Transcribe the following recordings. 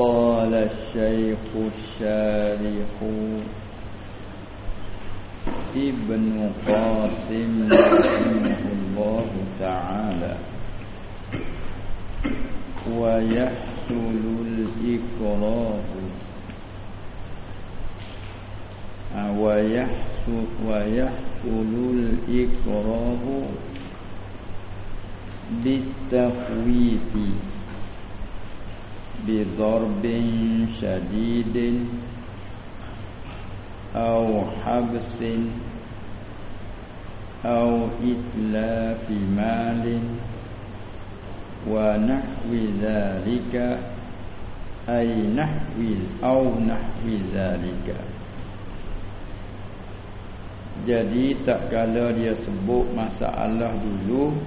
قال الشيخ الشارح ابن قاسم رحمه الله تعالى. ويحصل الإكراه. ويحصل, ويحصل الإكراه بالتفويت. بضرب شديد أو حبس أو إتلاف مال ونحو ذلك أي نحو أو نحو ذلك Jadi tak kala dia sebut masalah dulu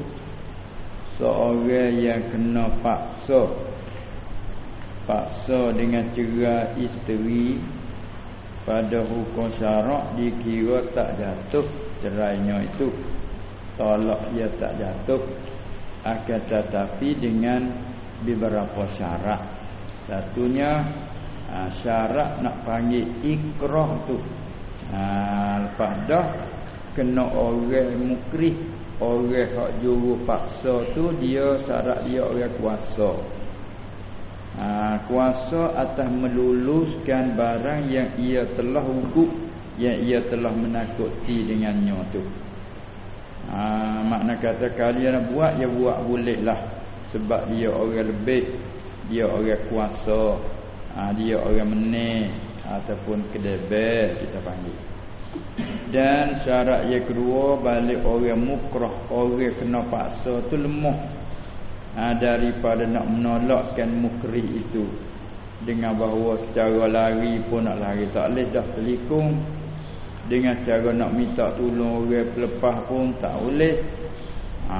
Seorang yang kena paksa Paksa dengan cerai isteri pada hukum syarak dikira tak jatuh cerainya itu tolak ia tak jatuh. Akan tetapi dengan beberapa syarat satunya ha, syarat nak panggil ikrah tu. Ha, lepas dah kena orang mukrih orang hak juru paksa tu dia syarat dia orang kuasa ha, kuasa atas meluluskan barang yang ia telah hukum yang ia telah menakuti dengannya tu. Ha, makna kata kalian buat ya buat boleh lah sebab dia orang lebih dia orang kuasa ha, dia orang meneh ataupun kedebel kita panggil. Dan syarat yang kedua balik orang mukrah orang kena paksa tu lemah ha, daripada nak menolakkan mukrih itu. Dengan bahawa secara lari pun nak lari. Tak boleh dah telikung. Dengan cara nak minta tolong orang pelepah pun tak boleh. Ha,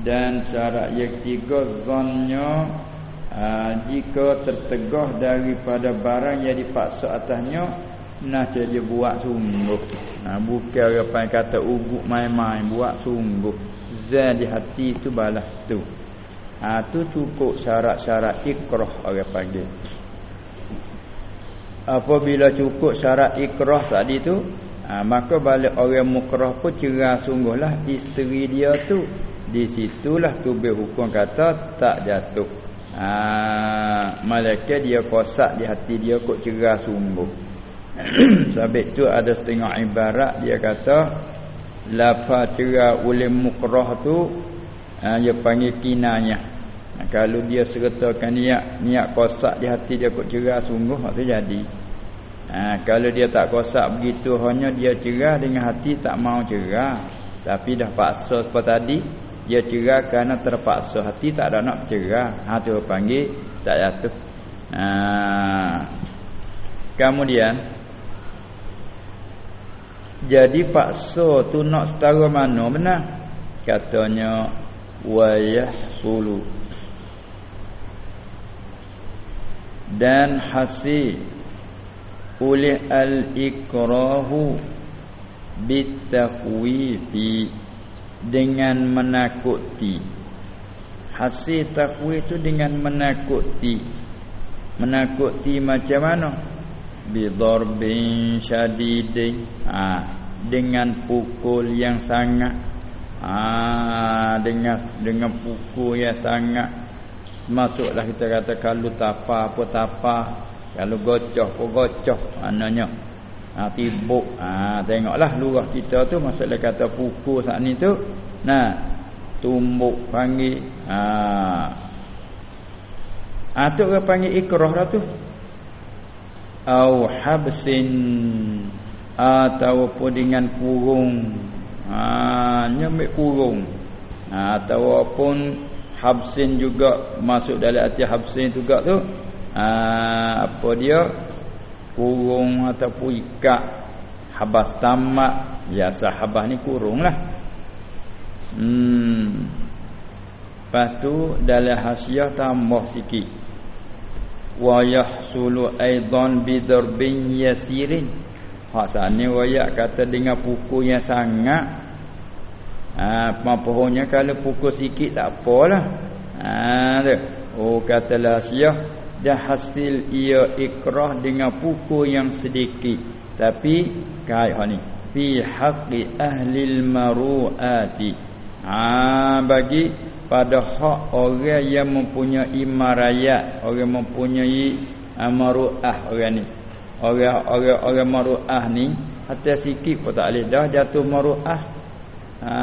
dan syarat yang ketiga zonnya ha, jika tertegah daripada barang yang dipaksa atasnya nak dia buat sungguh nah, bukan orang kata ugut main-main buat sungguh zan di hati tu balas tu. Ha tu cukup syarat-syarat ikrah orang panggil. Apabila cukup syarat ikrah tadi tu, ha, maka balik orang mukrah pun cerah sungguhlah isteri dia tu. Di situlah tubih hukum kata tak jatuh. Ha malaikat dia kosak di hati dia kok cerah sungguh. Sebab tu ada setengah ibarat dia kata lafa cerah oleh mukrah tu ha, dia panggil kinanya ha, kalau dia sertakan niat niat kosak di hati dia kok cerah sungguh tu jadi ha, kalau dia tak kosak begitu hanya dia cerah dengan hati tak mau cerah. Tapi dah paksa seperti tadi dia cerah kerana terpaksa. Hati tak ada nak cerah. Ha tu panggil tak jatuh. Ha. kemudian jadi paksa tu nak setara mana benar? Katanya wayahsulu. Dan hasil oleh al-ikrahu bitafwifi dengan menakuti. Hasil tafwid tu dengan menakuti. Menakuti macam mana bidarbin syadidin. Ha, dengan pukul yang sangat. Ha, dengan dengan pukul yang sangat. Masuklah kita kata kalau tapa apa tapa. Kalau gocoh apa gocoh maknanya. Ha, tibuk. Ha, tengoklah lurah kita tu masalah kata pukul saat ni tu. Nah tumbuk panggil. Ha. Ha tu orang panggil ikrah dah tu au habsin ataupun dengan kurung. Ha nyamik kurung. Ha, ataupun habsin juga masuk dalam arti habsin juga tu. Ha, apa dia? Kurung ataupun ikat. Habas tamak. Biasa habas ni kurung lah. Hmm. Lepas tu dalam hasiah tambah sikit wa yahsulu aidan bidarbin yasirin ha sana wayak kata dengan pukul yang sangat. Ha mapohnya kalau pukul sikit tak apalah. Ha tu oh katalah siyah dah hasil ia ikrah dengan pukul yang sedikit. Tapi kait ni. Fi haqqi ahli al-maruati ha bagi pada hak orang yang mempunyai marayat orang mempunyai maruah orang ni. Orang orang orang maruah ni hatta sikit pun tak boleh. Dah jatuh maruah ha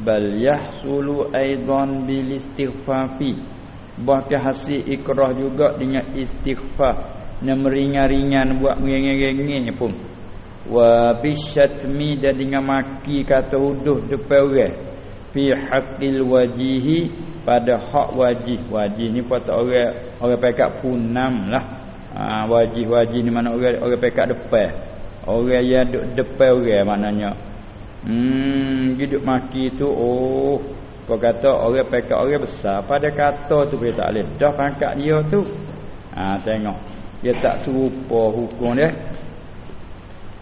bal yahsulu aidan bil istighfafi. Bahkan hasil ikrah juga dengan istighfar yang meringan-ringan buat mengengeng pun. Wa bisyatmi dan dengan maki kata huduh depan orang fi haqqil wajihi pada hak wajih wajih ni patut orang orang pekat punam lah ha, wajih wajih ni mana orang orang pekat depan orang yang duduk depan orang maknanya Hmm, hidup maki tu oh kau kata orang pekat orang besar pada kata tu boleh tak boleh dah pangkat dia tu. Ha tengok. Dia tak serupa hukum dia.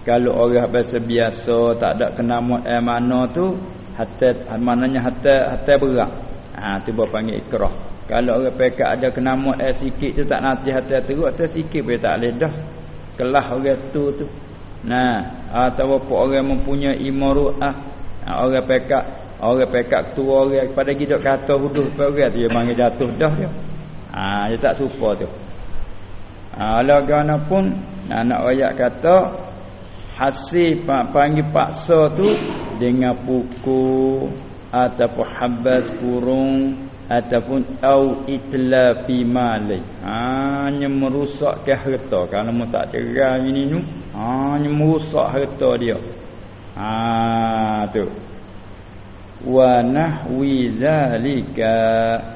Kalau orang biasa biasa tak ada kena eh mana tu hatta maknanya hatta hatta berat. Ha tu bawa panggil ikrah. Kalau orang pekat ada kena eh sikit tu tak nanti hatta teruk hatta sikit boleh tak boleh dah. Kelah orang tu tu. Nah, atau apa orang mempunyai maruah, orang pekat, orang pekat tua orang pada hidup kata huduh pada orang dia panggil jatuh dah dia. Ah, dia tak suka tu. Ah, lagana pun anak ayat kata hasil panggil paksa tu dengan pukul ataupun habas kurung ataupun au itlafi mali hanya merosakkan harta. Kalau mu tak cerai ini tu hanya merosak harta dia. Ha tu. Wa nahwi zalika.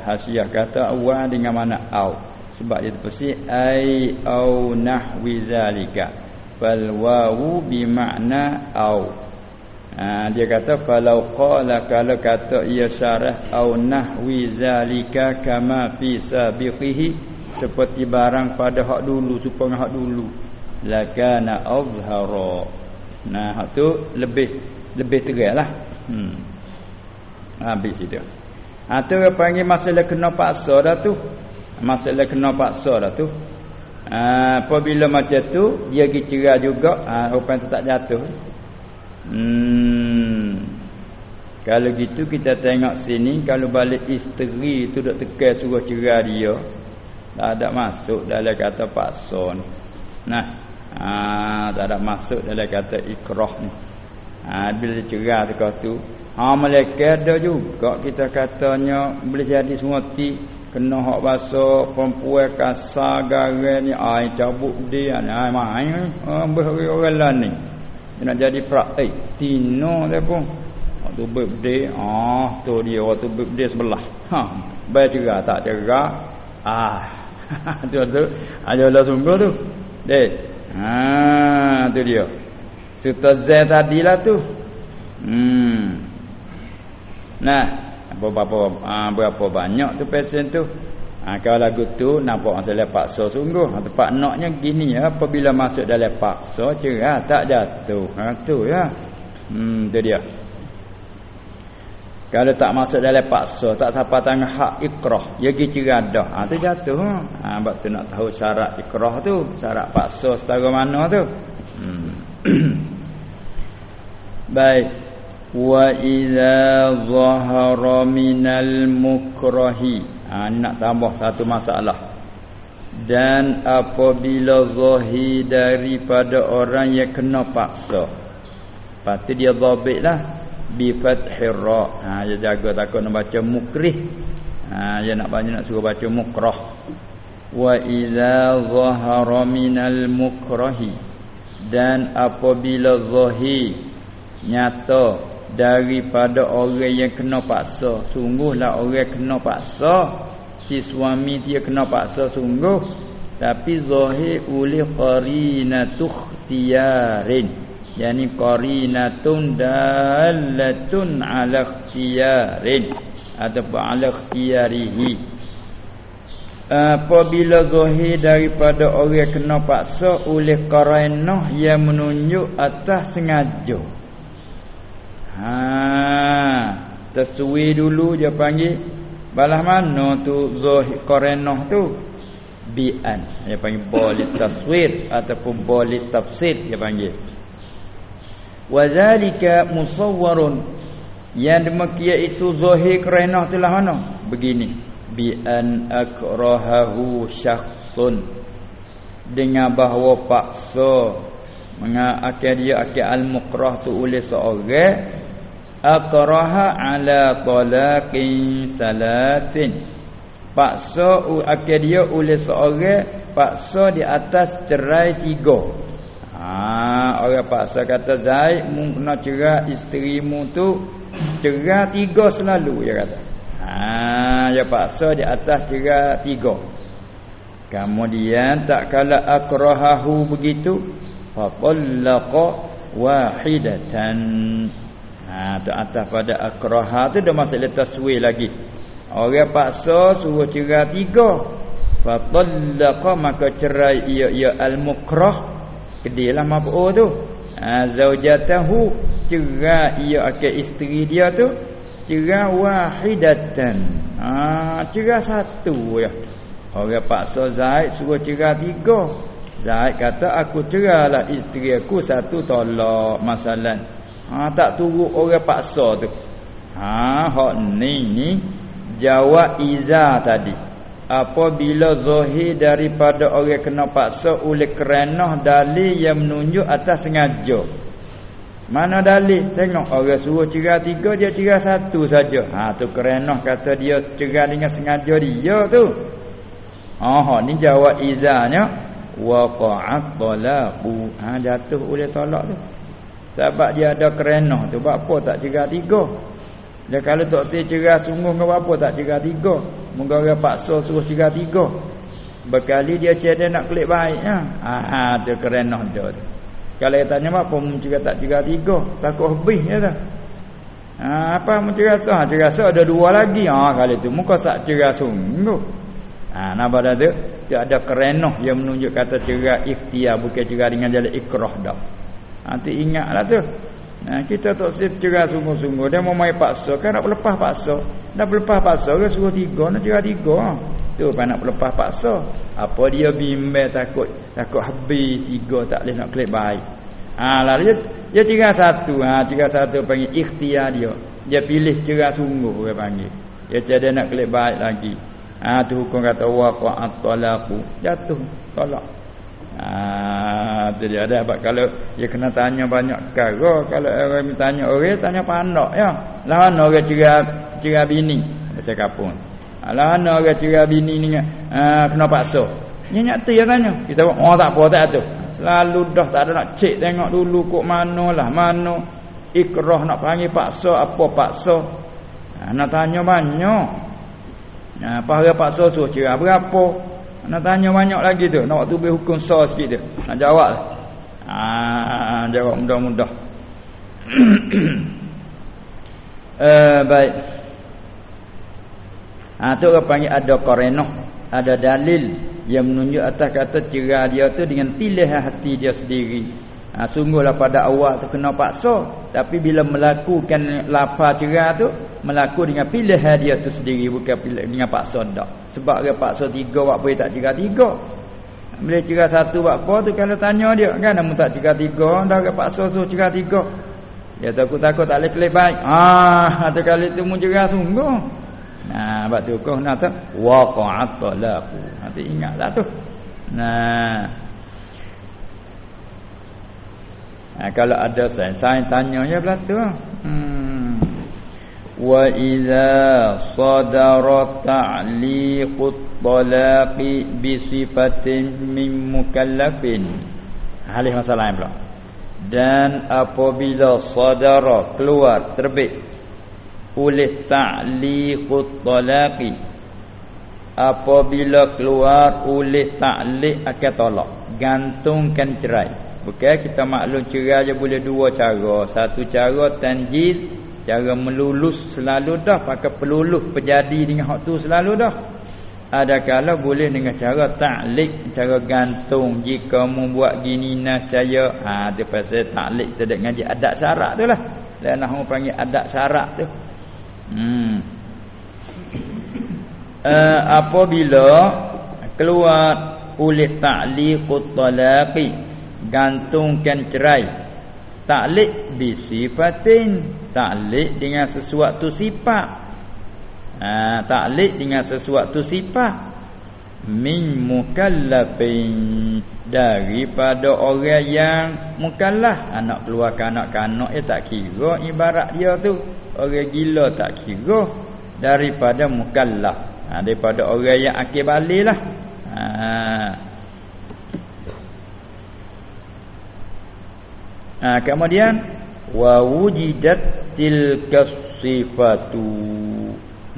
Hasiah kata wa dengan mana au. Sebab dia terpesi ai au nahwi zalika fal wawu bi makna au. Ha, dia kata kalau qala kalau kata ia syarah au nahwi zalika kama fi sabiqihi seperti barang pada hak dulu supaya hak dulu. Lakana azhara. Nah hak tu lebih lebih teranglah hmm. Habis itu ha tu panggil masalah kena paksa dah tu. Masalah kena paksa dah tu ha, apabila macam tu dia pergi cerai juga ha, orang tu tak jatuh Hmm. Kalau gitu kita tengok sini kalau balik isteri tu dok tekan suruh cerai dia. Tak ada masuk dalam kata paksa ni. Nah, ha, tak ada masuk dalam kata ikrah ni. Ha, bila cerai dekat tu, ha malaikat ada juga kita katanya boleh jadi semua ti kena hak bahasa perempuan kasar garam ni ai cabut dia ai mai ha orang lain ni. Nak jadi pra eh tino dia pun. Waktu birthday. Ah tu dia waktu birthday sebelah. Ha bayar cerah tak cerah. Ah tu tu. Aja lah sungguh tu. Dek ha tu dia. Serta z tadi lah tu. Hmm. Nah berapa ah, berapa banyak tu pesen tu Ha, kalau lagu tu nampak masalah paksa sungguh. Ha, tempat naknya gini ya. Apabila masuk dalam paksa cerah tak jatuh. Ha, tu ya. Hmm, tu dia. Kalau tak masuk dalam paksa, tak siapa tangan hak ikrah, dia pergi cerah dah. Ha, tu jatuh. Ha, sebab tu nak tahu syarat ikrah tu. Syarat paksa setara mana tu. Hmm. Baik. Idza zahara minal mukrahi ha, nak tambah satu masalah. Dan apabila zahir daripada orang yang kena paksa. Pasti dia dhabitlah bi fathir ra. Ha dia jaga takut nak baca mukrih. Ha dia nak banyak nak suruh baca mukrah. wa idza zahara minal mukrahi dan apabila zahir nyata daripada orang yang kena paksa sungguhlah orang kena paksa. Si suami dia kena paksa sungguh. Tapi zahir oleh qarinatu ikhtiyarin. Yani qarinatun dalatun ala ikhtiyarin. Ataupun ala ikhtiyarihi? Apabila zahir daripada orang kena paksa oleh qarinah yang menunjuk atas sengaja Ha, tersui dulu dia panggil balah mana tu zahir qarinah tu? Bi'an. Dia panggil boleh taswir ataupun boleh tafsir dia panggil. Wazalika musawwarun. Yang demikian itu zahir qarinah tu lah mana? Begini. Bi'an akrahahu syakhsun. Dengan bahawa paksa. Mengakal dia akal al-mukrah tu oleh seorang akraha ala talaqin salasin paksa akal dia oleh seorang paksa di atas cerai tiga. Ha orang paksa kata Zaid mu nak cerai isterimu tu cerai tiga selalu dia kata. Ha dia paksa di atas cerai tiga. Kemudian tak kala akrahahu begitu fatallaqa wahidatan ha tu atas pada akraha tu dah masuk letak taswir lagi. Orang paksa suruh cerai tiga. Fatallaqa maka cerai ia ia al-mukrah kedilah mabu tu. Ha zaujatahu cerai ia akan isteri dia tu cerai wahidatan. Ha cerai satu ya. Orang paksa Zaid suruh cerai tiga. Zaid kata aku ceralah isteri aku satu tolak masalah. Ha tak tunggu orang paksa tu. Ha hak ni ni jawab iza tadi. Apabila zahir daripada orang kena paksa oleh kerana dalil yang menunjuk atas sengaja. Mana dalil? Tengok orang suruh cerai tiga dia cerai satu saja. Ha tu kerana kata dia cerai dengan sengaja dia tu. Ha ni jawab izanya waqa'at talaqu ha jatuh oleh talak tu sebab dia ada kerenah tu. Apa tak cerai tiga dia kalau tak si cerai sungguh ke apa tak cerai tiga moga orang paksa suruh cerai tiga berkali dia cakap nak klik baiknya. Ha ha tu kerenah dia tu. Kalau dia tanya apa mu cerai tak cerai tiga takut habis ya tak ha apa mu cerai sah? Cerai sah ada dua lagi. Ha kali tu muka tak cerai sungguh. Ha nampak dah tu? Dia ada kerenah. Yang menunjuk kata cerai ikhtiar bukan cerai dengan jalan ikrah dah. Nanti ingatlah tu. Nah, kita tak sip cerai sungguh-sungguh dia mau mai paksa kan nak lepas paksa. Dah lepas paksa ke suruh tiga nak cerai tiga. Tu apa nak lepas paksa. Apa dia bimbang takut takut habis tiga tak boleh nak klik baik. Ha lalu dia, dia cerai satu. Ha cerai satu panggil ikhtiar dia. Dia pilih cerai sungguh dia panggil. Dia cakap nak klik baik lagi. Ha, tu hukum kata waqa'at talaqu jatuh tolak. Ah ha, dia ada apa kalau dia kena tanya banyak perkara kalau orang tanya orang tanya pandak ya. Mana orang cerai cerai bini saya kapun. Ah, lah mana orang cerai bini ni ah kena paksa. Ni nyata dia tanya. Kita oh tak apa tak tu. Selalu dah tak ada nak cek tengok dulu kok manalah mana ikrah nak panggil paksa apa paksa. Ha, nak tanya banyak. Ha, pahala paksa suruh cerai berapa? Nak tanya banyak lagi tu. Nak waktu beri hukum sah sikit tu. Nak jawab lah. Ha, jawab mudah-mudah. uh, baik. Ha, tu orang panggil ada korenah. Ada dalil yang menunjuk atas kata cerai dia tu dengan pilihan hati dia sendiri. Ha, sungguhlah pada awal tu kena paksa tapi bila melakukan lapar cerah tu melaku dengan pilihan dia tu sendiri bukan pilih dengan paksa dak sebab dia paksa tiga buat boleh tak cerah tiga bila cerah satu buat apa tu kalau tanya dia kan namun tak cerah tiga dah dia paksa tu cerah tiga dia takut-takut tak boleh pilih baik. Ah tu kali tu mu cerah sungguh. Nah buat tu kau nak tak? Waqa'at talaqu. Nanti ingatlah tu. Nah. Ha, kalau ada sains, sains tanya ya belatu. Hmm. Talaqi bi sifatin min mukallafin. Halih masalah yang pula. Dan apabila sadara keluar terbit oleh ta'liqut talaqi apabila keluar oleh ta'liq akan tolak gantungkan cerai Bukan kita maklum cerai je boleh dua cara. Satu cara tanjiz, cara melulus selalu dah pakai peluluh pejadi dengan hak tu selalu dah. Ada kala boleh dengan cara ta'liq, cara gantung jika membuat gini nascaya. Ha tu pasal ta'liq tu dengan dia adat syarat tu lah. Dan nak panggil adat syarat tu. Hmm. uh, apabila keluar oleh ta'liqut talaqi gantungkan cerai ta'liq bi sifatin dengan sesuatu sifat. Ha ta'liq dengan sesuatu sifat. Min mukallafin. Daripada orang yang mukallaf anak keluar kanak-kanak eh tak kira ibarat dia tu. Orang gila tak kira daripada mukallaf ha, daripada orang yang akil balik lah. Ha. Ha kemudian wujidat tilka sifatu.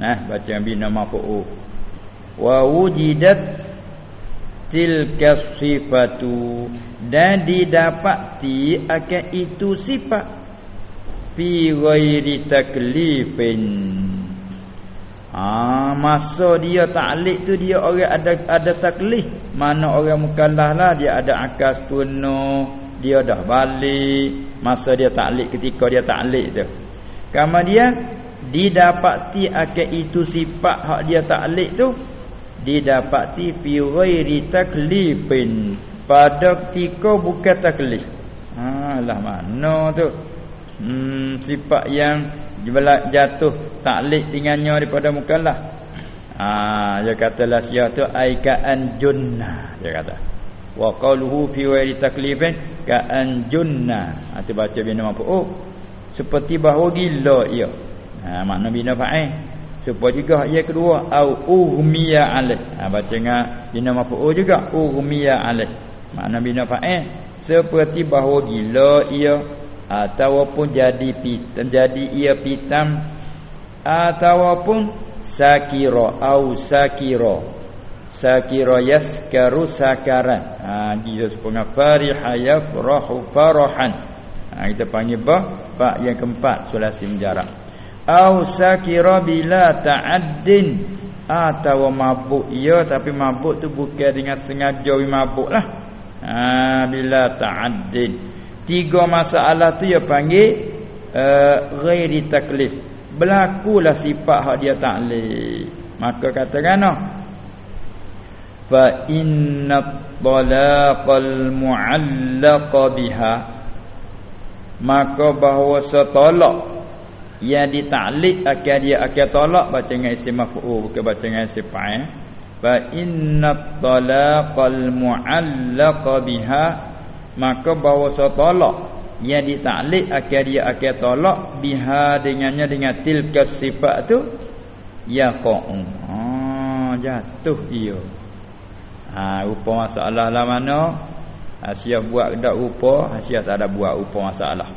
Nah baca bina wa wujidat tilka sifatu. Dan didapati akan itu sifat. Fi ghairi taklifin. Ah masa dia taklik tu dia orang ada ada taklif. Mana orang mukallaf lah dia ada akal penuh dia dah balik masa dia taklik ketika dia taklik tu kemudian didapati akan itu sifat hak dia taklik tu didapati fi ghairi taklifin. Pada ketika bukan taklif. Ha lah mana tu? Hmm sifat yang jatuh taklif dengannya daripada mukallaf. Ha dia kata la sia tu ai ka an junna dia kata wa qaluhu fi ghairi taklifin ka an junna ha baca bina apa oh seperti bahawa gila ia. Ha makna bina fa'il. Supaya juga yang kedua au ughmiya alaih. Ha baca dengan bina maf'ul juga. Ughmiya alaih. Makna bina fa'il. Seperti bahawa gila ia ataupun jadi pitam jadi ia pitam ataupun sakira au sakira sakira yaskaru sakaran. Ha dia sebenarnya fariha yafrahu farahan. Ha kita panggil ba ba yang keempat sulasi menjarak au sakira bila ta'addin. Atau mabuk ya tapi mabuk tu bukan dengan sengaja mabuklah ha bila ta'addin. Tiga masalah tu ya panggil uh, ghairi taklif. Berlakulah sifat hak dia taklif maka katakan fa inna talaqal mu'allaq biha maka bahawa setolak yang ditaklik akan dia akan tolak baca dengan isim maf'ul bukan baca dengan isim fa'il. fa inna talaqal mu'allaq biha maka bahawa tolak yang ditaklik akan dia akan tolak biha dengannya dengan tilka sifat tu ya qa'um. Ha jatuh dia ha rupa masalah lah mana. Asia buat dak rupa Asia tak ada buat rupa masalah.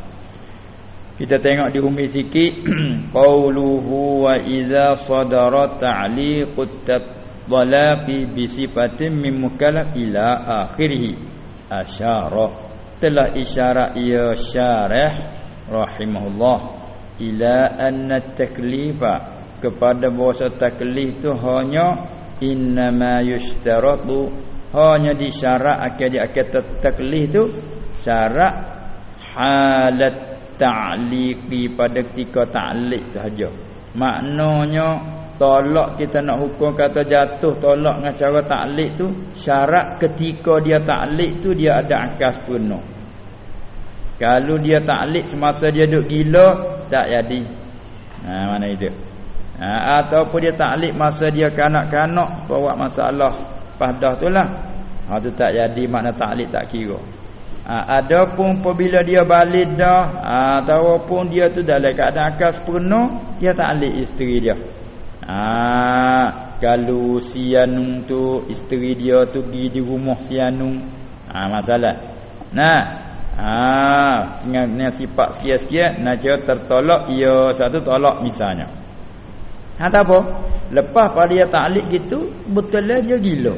Kita tengok di umi sikit. Qauluhu wa idza sadara ta'liqut talaqi bi sifatin min mukallaf ila akhirih. Asyara. Telah isyarat ia syarah rahimahullah ila anna taklifa kepada bahasa taklif tu hanya innama yushtaratu. Hanya disyarat akan dia akan taklif tu syarat halat ta'liqi pada ketika ta'liq sahaja maknanya tolak kita nak hukum kata jatuh tolak dengan cara ta'liq tu syarat ketika dia ta'liq tu dia ada akas penuh. Kalau dia ta'liq semasa dia duduk gila tak jadi. Ha mana itu ha, ataupun dia ta'liq masa dia kanak-kanak bawa masalah padah tu lah ha tu tak jadi makna ta'liq tak kira Ha, adapun apabila dia balik dah ha, ataupun dia tu dalam keadaan akal sepenuh dia tak alik isteri dia. Ha, kalau si Anung tu isteri dia tu pergi di rumah si Anung ha, masalah. Nah, ha, dengan sifat sekian-sekian nak dia tertolak ia satu tolak misalnya. Ha, tak apa. Lepas pada dia taklik gitu betul dia gila.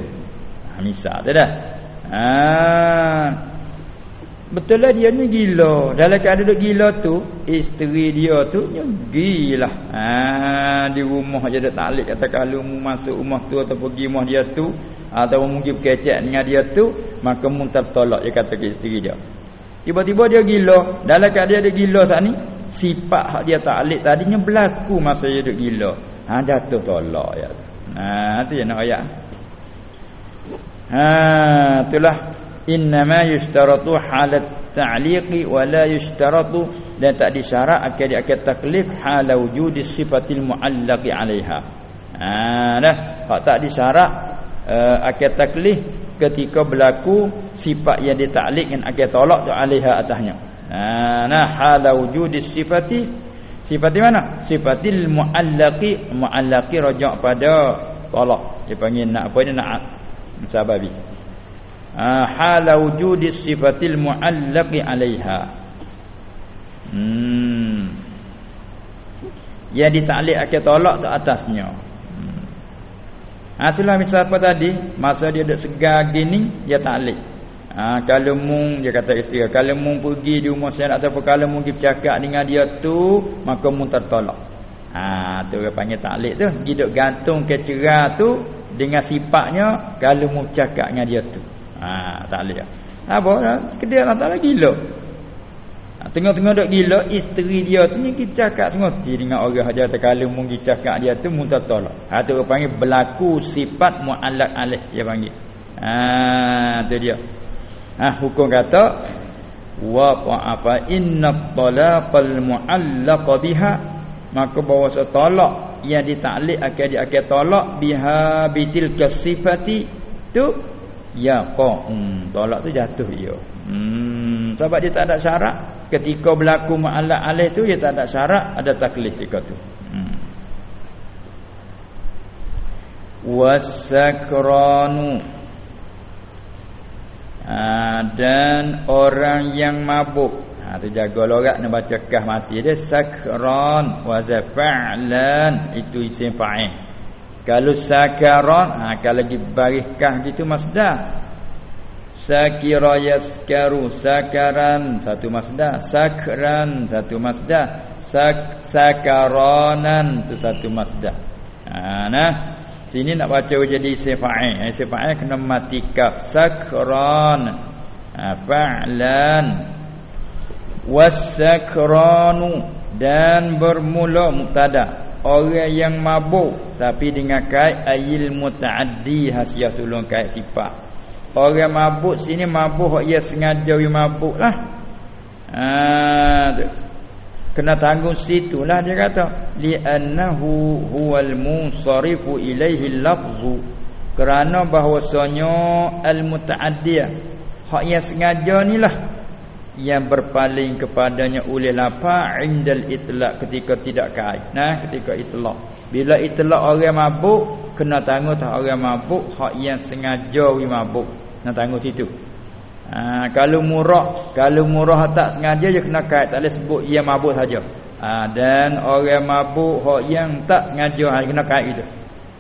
Ha, misal tu dah. Ha, Betul dia ni gila. Dalam keadaan gila tu, isteri dia tu gila. Ha, di rumah je ada taklik kata kalau mu masuk rumah tu atau pergi rumah dia tu atau mungkin kecek dengan dia tu, maka mu tertolak dia kata ke isteri dia. Tiba-tiba dia gila. Dalam keadaan dia gila saat ni, sifat hak dia taklik tadinya berlaku masa dia duduk gila. Ha, jatuh tolak ya. Ha tu yang nak ayat. Ha itulah innama yustaratu halat ta'liqi wa la yustaratu dan tak disyarat akad akad taklif hala wujudi sifatil muallaqi 'alaiha. Ha dah hak tak disyarat uh, akad taklif ketika berlaku sifat yang ditaklik dengan akad tolak tu 'alaiha atasnya. Ha nah hala wujudi sifati. Sifati mana? Sifatil muallaqi. Muallaqi rajak pada tolak. Dia panggil nak apa ni? Nak sababi. Hala wujudi sifatil muallaqi 'alaiha. Hmm. Yang ditaklik akan tolak ke atasnya. Hmm. ha itulah misal apa tadi? Masa dia duduk segar gini dia taklik ha kalau mung dia kata isteri kalau mung pergi di rumah saya ataupun kalau mung pergi bercakap dengan dia tu maka mung tertolak ha tu dia panggil taklik tu hidup gantung kecerah tu dengan sifatnya kalau mung bercakap dengan dia tu Ha tak boleh. Apa dah sekedar Allah Taala gila. Ha, tengah-tengah dok gila isteri dia tu ni kita cakap sengoti dengan orang haja terkala mung cakap dia tu muntah tolak. Ha tu panggil berlaku sifat muallaq alih dia panggil. Ha tu dia. Ha hukum kata wa apa inna talaqal muallaq biha. Maka bahawa talak yang ditaklik akan dia akan tolak biha bitil kasifati tu ya qa hmm tolak tu jatuh dia hmm sebab dia tak ada syarat. Ketika berlaku ma'alat alih tu dia tak ada syarat ada taklif dekat tu hmm. Wasakranu ha, dan orang yang mabuk. Ha tu jaga lorak nak baca kah mati dia. Sakran wa zafa'lan. Itu isim fa'il. Kalau sakarat ha, Kalau lagi barikah gitu masdar. Sakira yaskaru Sakaran Satu masdar. Sakran Satu masdar. Sak Sakaranan Itu satu masdar. Ha, Nah Sini nak baca jadi sifa'in Sifa'in kena mati kaf Sakran. Ha, Fa'lan. Wasakranu Dan bermula muktadah orang yang mabuk tapi dengan kait ayil mutaaddi hasiah tolong kait sifat. Orang mabuk sini mabuk ia sengaja dia mabuk lah ha, kena tanggung situlah dia kata li annahu huwal munsarifu ilaihi lafzu kerana bahwasanya al mutaaddi hak yang sengaja ni lah yang berpaling kepadanya oleh lapa indal itlaq ketika tidak kait. Nah ketika itlaq. Bila itlaq orang mabuk kena tanggung tak orang mabuk hak yang sengaja wi mabuk. Nak tanggung situ ha, kalau murah kalau murah tak sengaja je kena kait. Tak boleh sebut ia mabuk saja. Ha, dan orang mabuk hak yang tak sengaja ha, kena kait itu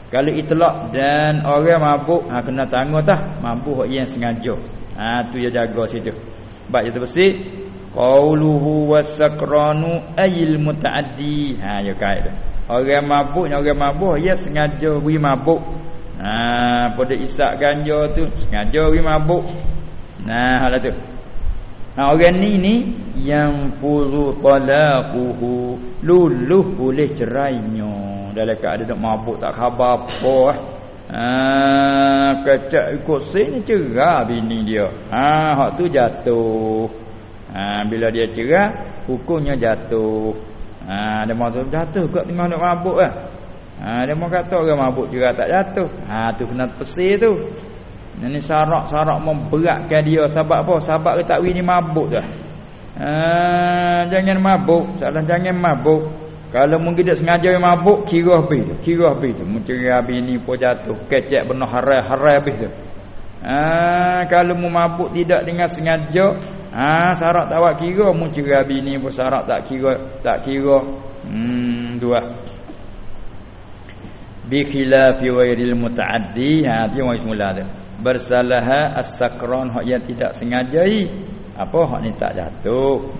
kalau itlaq dan orang mabuk ha, kena tanggung tak mabuk hak yang sengaja. Ha tu dia jaga situ. Sebab itu bersih Qauluhu wasakranu ayil muta'addi. Ha ya kait tu. Orang mabuk orang mabuk Ia sengaja beri mabuk. Ha pada isak ganja tu Sengaja beri mabuk Nah hal tu Ha orang ni ni Yang puru talaquhu Luluh boleh cerainya Dalam keadaan mabuk tak khabar apa eh. Ah, kacak ikut sini cerah bini dia. Ha, hak tu jatuh. Ha, bila dia cerah, hukumnya jatuh. Ha, dia mau jatuh kat tengah nak mabuk ah. Ha, dia mau kata orang mabuk cerah tak jatuh. Ha, tu kena pesir tu. Ini syarat-syarat memberatkan dia sebab apa? Sebab dia tak wini mabuk dah. Ha, jangan mabuk, salah jangan mabuk. Kalau mungkin dia sengaja mabuk kira habis tu, kira habis tu. Mencuri habis ni pun jatuh, kecek benar harai-harai habis tu. Ha, kalau mu mabuk tidak dengan sengaja, ha syarat tak buat kira mencuri habis ni pun syarat tak kira, tak kira. Hmm dua. Bi khilafi ghairil mutaaddi, ha tu yang semula tu. Bersalah as-sakran hak yang tidak sengaja apa hak ni tak jatuh.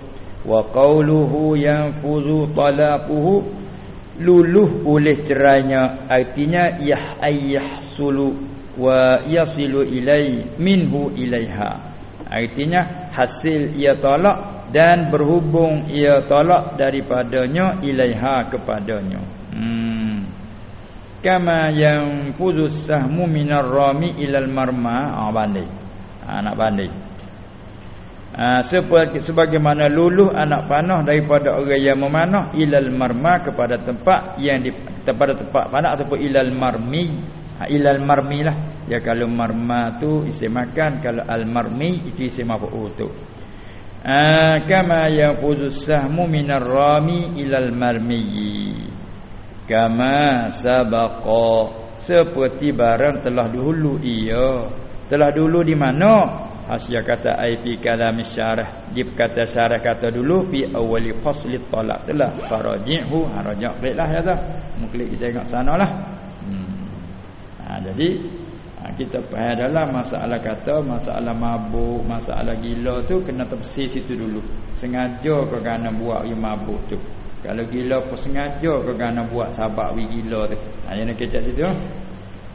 Wa qawluhu yanfuzu talaquhu luluh oleh cerainya. Artinya yah ayyahsulu wa yasilu ilai minhu ilaiha. Artinya hasil ia tolak dan berhubung ia tolak daripadanya ilaiha kepadanya. Hmm kama yang fuzus sahmu minar rami ilal marma. Ah banding. Ah nak banding. Ah sebagaimana luluh anak panah daripada orang yang memanah ilal marma kepada tempat yang di kepada tempat panah ataupun ilal marmi. Ha, ilal marmi lah ya kalau marma tu isim makan kalau al marmi itu isim maf'ul tu. Ah kama yang fuzus sahmu minar rami ilal marmi kama sabaqa. Seperti barang telah dahulu ia. Telah dulu di mana? Hasya kata ai fi kalam syarah. Di kata syarah kata dulu fi awali fasli talaq telah. Farajihu harajak baiklah ya dah mungkin kita tengok sanalah hmm. ha, jadi ha, kita faham dalam masalah kata masalah mabuk masalah gila tu kena tafsir situ dulu. Sengaja ke kerana buat yang mabuk tu kalau gila pun sengaja ke kerana buat sabak wi gila tu. Ha yang nak kecak situ.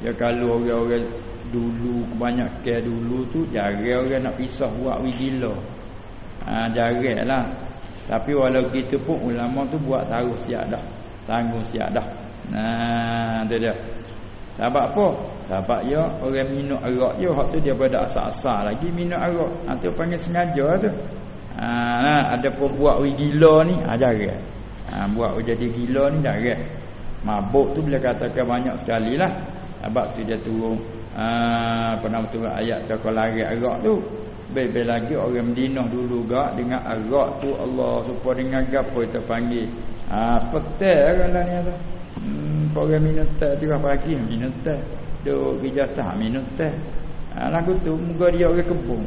Ya kalau orang-orang dulu banyak ke dulu tu jarang orang nak pisah buat wi gila. Ha jaranglah. Tapi walau gitu pun ulama tu buat taruh siap dah. Tanggung siap dah. Nah, tu dia. Sebab apa? Sebab ya orang minum arak je hak tu dia pada asal-asal lagi minum arak. Ha tu panggil sengaja tu. Ha nah, ada pun buat wi gila ni ajar ha, ha, buat jadi gila ni dah kan? Mabuk tu bila katakan banyak sekali lah sebab tu dia turun ha, apa nama tu ayat cakap lari arak tu. Bebe lagi orang Madinah dulu gak dengan arak tu Allah supaya dengan gapo kita panggil. Ha, petai lah ni tu hmm orang minum teh tiga pagi minum teh. Duk kerja tak minum ha, lagu tu muka dia orang kebun.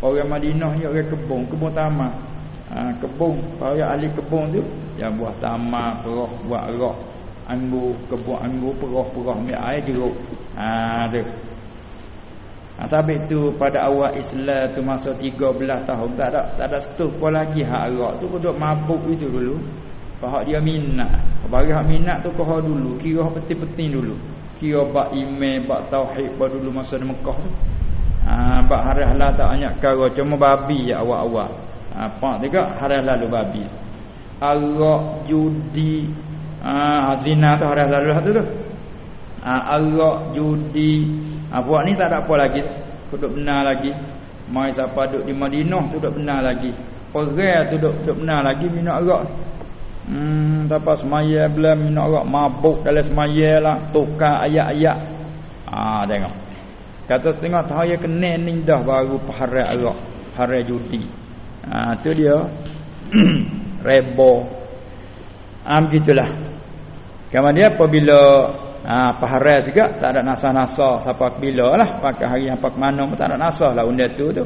Orang Madinah dia orang kebun kebun tamak ha, kebun. Para ahli kebun tu yang buah tamak perah buat rak anggur kebun anggur perah-perah ambil air jeruk. Ha tu. Ha, sampai tu pada awal Islam tu masa 13 tahun. Tak ada tak ada setuh pun lagi hak rak tu. Duduk mabuk itu dulu. Fahak dia minat. Bagi hak minat tu kau dulu. Kira hak penting-penting dulu. Kira bak iman Bak tauhid Bak dulu masa di Mekah tu. Ha, Bak hari halal tak banyak kara Cuma babi ya awal-awal apa juga haram lalu babi. Arak judi ah zina tu haram lalu satu tu ah arak judi. Ah buat ni tak ada apa lagi. Duduk benar lagi. Mai siapa duduk di Madinah tu duduk benar lagi. Perang tu duduk duduk benar lagi minum arak hmm dapat semaya belum minum arak mabuk dalam semaya lah. Tukar ayat-ayat ah tengok. Kata setengah tahu ya kena ni dah baru paharai arak harai judi Ha tu dia rebo. Am gitulah. Kemudian apabila ha paharai juga tak ada nasa-nasa siapa bila lah pakai hari yang pak mana pun tak ada nasa lah unda tu tu.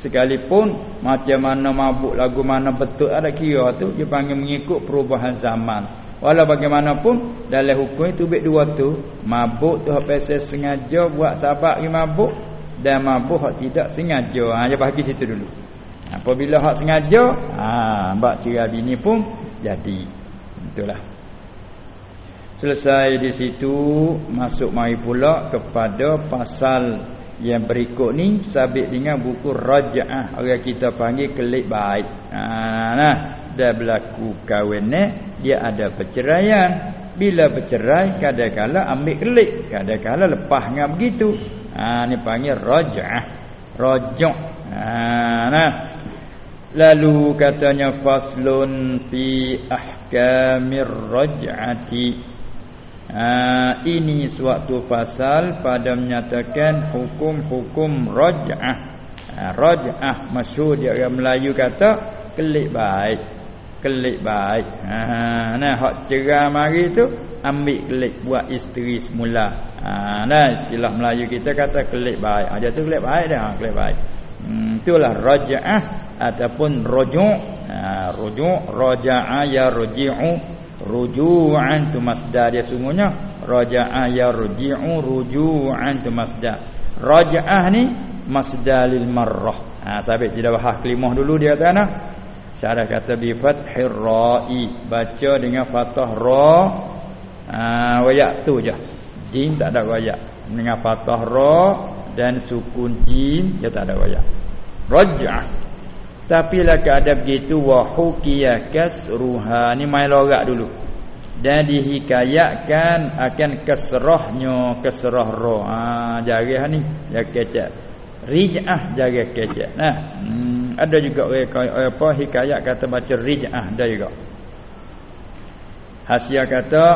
Sekalipun macam mana mabuk lagu mana betul ada kira tu dia panggil mengikut perubahan zaman. Walau bagaimanapun dalam hukum itu bet dua tu mabuk tu apa sengaja buat sabak yang mabuk dan mabuk hak tidak sengaja. Ha dia bagi situ dulu. Apabila hak sengaja, ha mbak cerai bini pun jadi. Itulah. Selesai di situ masuk mai pula kepada pasal yang berikut ni sabit dengan buku Raja'ah orang kita panggil kelik baik. Ha nah, dah berlaku kahwin dia ada perceraian. Bila bercerai kadang-kala ambil kelik, kadang-kala lepas dengan begitu. Ha ni panggil Raja'ah. Raja'. Ha nah Lalu katanya faslun fi ahkamir raj'ati. Ha, ini suatu pasal pada menyatakan hukum-hukum raj'ah. Ha, raj'ah masyhur dia orang Melayu kata kelik baik. Kelik baik. Ha, nah hak cerah mari tu ambil kelik buat isteri semula. Ha, nah istilah Melayu kita kata kelik baik. Ha, dia tu kelik baik dah, kelik baik. Hmm, itulah raja'ah ataupun ruju' ha, ruju' raja'a ya ruji'u ruju'an tu masdar. Dia sungguhnya raja'a ya ruji'u ruju'an tu masdar. Raja'ah ni masdar lil marrah. Ha sabit tidak bahas kelimah dulu dia kata ana cara kata bi fathir ra'i. Baca dengan fathah ra. Ha wayak tu je. Jim tak ada wayak. Dengan fathah ra dan sukun jim dia tak ada royak raj'ah tapi lah keadaan begitu. Wa huqiya kasruha. Ni mai lorak dulu. Dan dihikayatkan akan kesrahnya kesrah roh. Ha jarah ni. Ya kecek. Rijah jaga kecek. Nah hmm, ada juga apa hikayat kata baca rijah ada juga. Hasyiah kata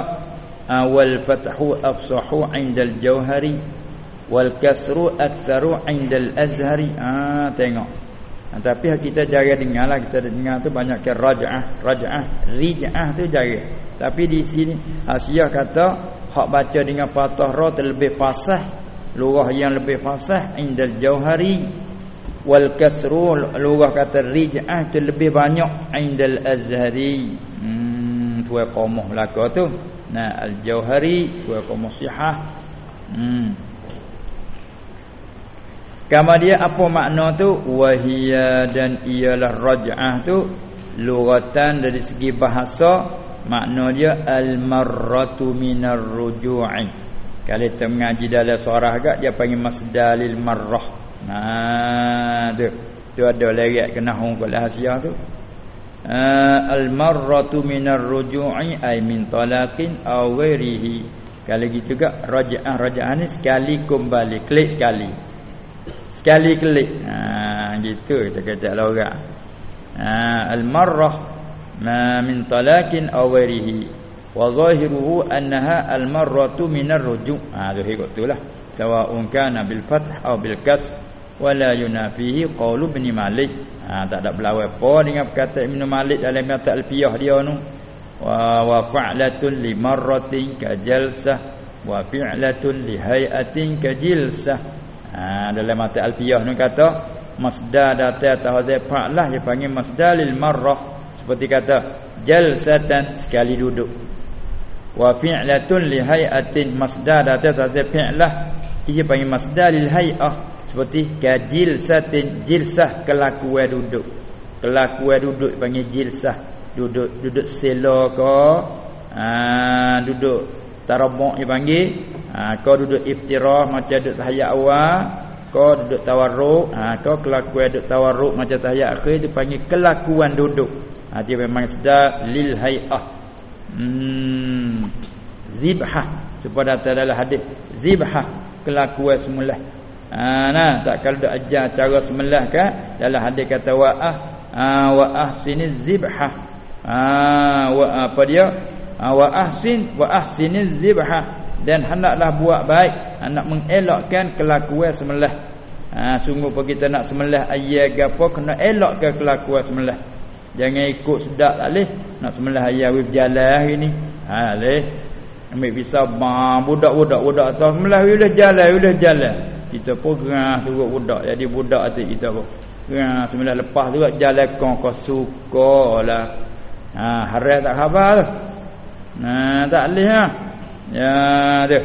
wal fathu afsahu 'inda al-jauhari wal kasru aktsaru 'inda al-azhari ah tengok ha, tapi kita jaga dengarlah kita dengar tu banyak ke raj'ah raj'ah rij'ah tu jaga tapi di sini Hasyiah kata hak baca dengan fathah ra terlebih fasih lurah yang lebih fasih indal jauhari wal kasru lurah kata rij'ah tu lebih banyak indal azhari. Hmm tu qamah belaka tu. Nah al jauhari tu qamah sihah hmm Kama dia apa makna tu wahia dan ialah raj'ah tu lughatan dari segi bahasa makna dia al marratu minar ruju'i. Kalau kita mengaji dalam surah agak dia panggil masdalil marrah. Nah tu tu ada lirat kena hung kat hasiah tu. Uh, al marratu minar ruju'i ay min talaqin aw ghairihi. Kalau gitu juga raj'ah raj'ah ni sekali kembali klik sekali sekali klik ha gitu kata lah orang. Ha al marrah ma min talaqin aw ghairihi. Wa zahiruhu annaha al marratu min ar ruju' ha tu ikut tulah sawa'un kana bil fath aw bil kasr wala yunafihi qaulu ibn malik. Ha tak ada berlawan apa dengan kata ibn malik dalam kata alfiyah dia tu. Wa wa fa'latun li marratin ka jalsah. Wa fi'latun li hay'atin ka jilsah Ha, dalam mata alfiyah ni kata masdar datang atau hazai fa'lah dia panggil masdalil marrah. Seperti kata jalsatan sekali duduk. Wa fi'latun li hay'atin masdar datang atau hazai fi'lah dia panggil masdalil hay'ah. Seperti kajil satin jilsah kelakuan duduk. Kelakuan duduk panggil jilsah duduk duduk selo ke ha, duduk tarabuk dia panggil ha, kau duduk iftirah macam duduk tahiyat awal kau duduk tawarruk ha, kau kelakuan duduk tawarruk macam tahiyat akhir dia panggil kelakuan duduk. Ha, dia memang sedar lil hay'ah. Hmm. zibhah. Supaya datang dalam hadis zibhah kelakuan semula. Ha, nah tak kalau dak ajar cara semula kan dalam hadis kata wa'ah ha, wa'ah sini zibhah. Ha, wa apa dia? Ha, wa ahsin wa ahsiniz zibhah dan hendaklah buat baik hendak mengelakkan kelakuan semelah ha sungguh apa kita nak semelah ayat gapo kena elakkan kelakuan semelah jangan ikut sedak tak leh? Nak semelah ayat wif jalan hari ni. Ha leh. Ambil pisau ba budak-budak budak atau semelah boleh jalan boleh jalan. Kita pun gerah turut budak jadi budak hati kita pun. Gerah semelah lepas tu jalan kau kau sukalah ha haram tak khabar Nah, tak leh ha. Ya tu.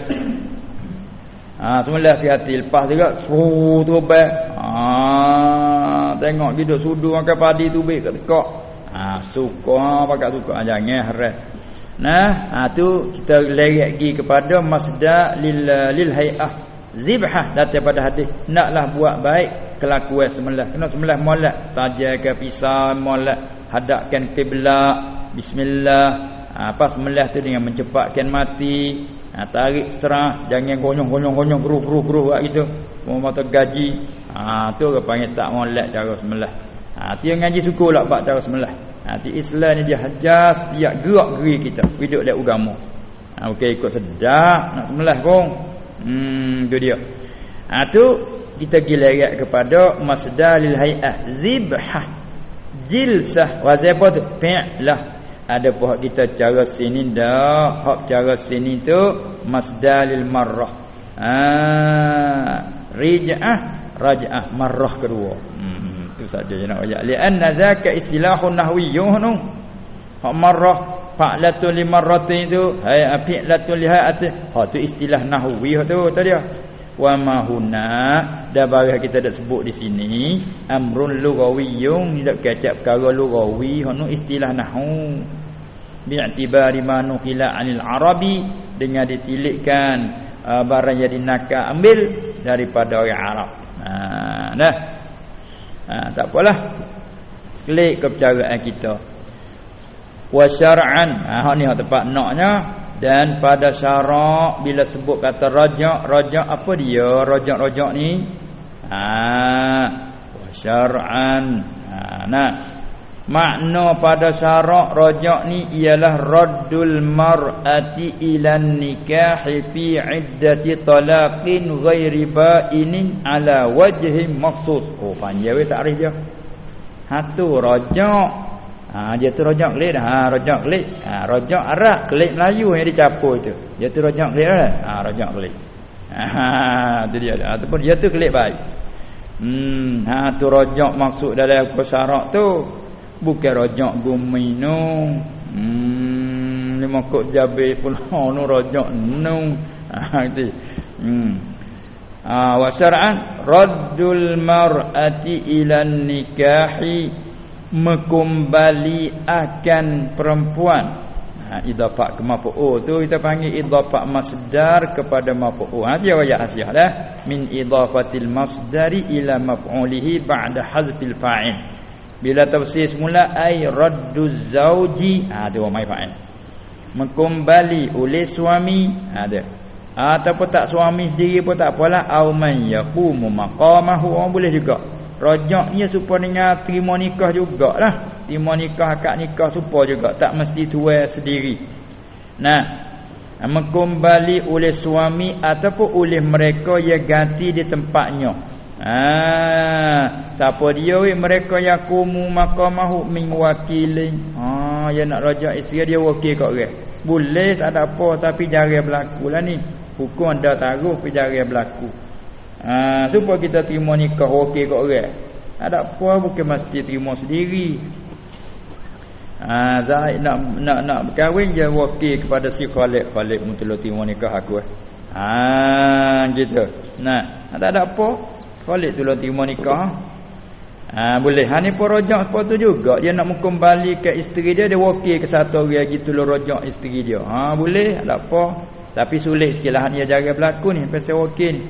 Ha semula si hati lepas juga su tu baik. Ha tengok gitu sudu makan padi tu baik kat tekak. Ha suka pakai suka. Ha, jangan haram. Nah, ha tu kita lerek lagi kepada masdar lil lil hayah. Zibhah datang pada hadis. Naklah buat baik kelakuan semula kena semula tajam ke pisau molek. Hadapkan kiblat bismillah ha, pas melah tu dengan mencepatkan mati. Ha, tarik serah jangan gonyong-gonyong-gonyong geruh-geruh buat gitu. Mata gaji. Ha tu ke panggil tak molek cara semelah. Ha tu yang ngaji suku lah bab cara semelah. Ha ti Islam ni dia hajar setiap gerak geri kita. Hidup dalam agama. Ha okey ikut sedap nak semelah pun. Hmm tu dia. Ha tu kita gilarat kepada masdalil hayah. Zibhah. Jilsah. Wazai apa tu? Fi'lah ada pun kita cara sini dah. Hak cara sini tu masdalil marrah. Ah rij'ah raj'ah marrah kedua. Hmm tu saja je nak ayat li anna zaka istilahun nahwiyyun hak marrah fa'latun limarratin tu. Hay fi'latun lihat ha tu istilah nahwi tu tadi wa ma huna dah bagi kita dah sebut di sini amrun lughawiyyun tidak kecap perkara lughawi hono istilah nahwu bi'tibari ma nuqila 'anil arabi dengan ditilikkan uh, barang yang dinaka ambil daripada orang Arab. Ha nah. Ha tak apalah. Klik ke percaraan kita. wa syar'an ha ni hak tempat naknya dan pada syarak bila sebut kata rajak rajak apa dia rajak-rajak ni ha syar'an ha nah makna pada syarak rajak ni ialah raddul mar'ati ilan nikahi fi iddati talaqin ghairi ba'inin ala wajhi makhsus oh panjang we takrif dia hatu rajak Ha dia tu rojak kelik dah. Ha rojak kelik. Ha rojak Arab, kelik Melayu yang dicampur itu. Dia tu rojak kelik dah. Ha rojak kelik. Ha tu dia. Ataupun dia tu kelik baik. Hmm ha tu rojak maksud dalam kesyarak tu bukan rojak gumino. Hmm lima kok jabe pun ono rojak nung. Ha gitu. Hmm Ha wa syar'an raddul mar'ati ila nikahi mengembali akan perempuan ha idafah ke mafu'ul tu kita panggil idafah masdar kepada mafu'ul ha dia ayat hasiah dah min idafatil masdari ila maf'ulihi ba'da hazfil fa'il bila tafsir semula ai radduz zauji ha tu mai fa'il mengembali oleh suami ha dia ataupun tak suami sendiri pun tak apalah au man yaqumu maqamahu orang boleh juga Rajaknya supaya terima nikah jugalah. Terima nikah akad nikah supaya juga. Tak mesti tuai sendiri. Nah. Mengembali oleh suami ataupun oleh mereka yang ganti di tempatnya. Ah, siapa dia weh mereka yang kumu maka mahu min wakilin. Ah, yang nak rajak isteri dia wakil kat orang. Boleh tak ada apa tapi jari berlaku lah ni. Hukum anda taruh tapi jari berlaku. Ha, supaya kita terima nikah okey kat orang. Ada apa bukan mesti terima sendiri. Ha, Zaid nak nak nak berkahwin je wakil kepada si Khalid. Khalid mutlo terima nikah aku. Ha, gitu. Nah, tak ada apa. Khalid tu terima nikah. Ha, boleh. Ha ni pun rojak apa tu juga. Dia nak kembali ke isteri dia dia wakil ke satu orang gitu lo rojak isteri dia. Ha, boleh. Ada apa? Tapi sulit sikitlah dia jaga berlaku ni pasal wakil.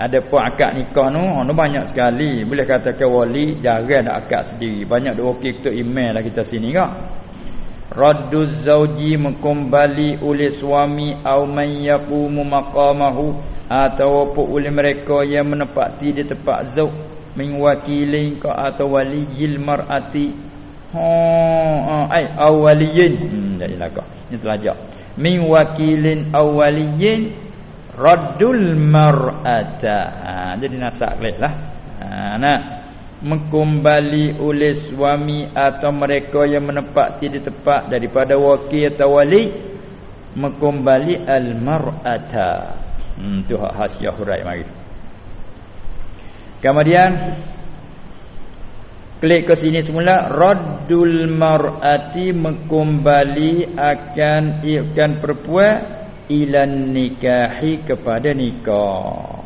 Ada pun akad nikah tu, oh, banyak sekali. Boleh katakan wali jarang nak akad sendiri. Banyak dua wakil kita email lah kita sini kak. Radduz zauji mengembali oleh suami au man yaqumu maqamahu atau apa oleh mereka yang menepati di tempat zauj min wakilin ka atau waliyil mar'ati. Ha ai awaliyin. Hmm dah ni telajak min wakilin awaliyin raddul mar'ata. Ha, jadi nasak lah. Ha, nak mengembali oleh suami atau mereka yang menempati di tempat daripada wakil atau wali mengembali al mar'ata hmm tu hak hasiah hurai mari. Kemudian klik ke sini semula raddul mar'ati mengembali akan ikan perempuan ilan nikahi kepada nikah.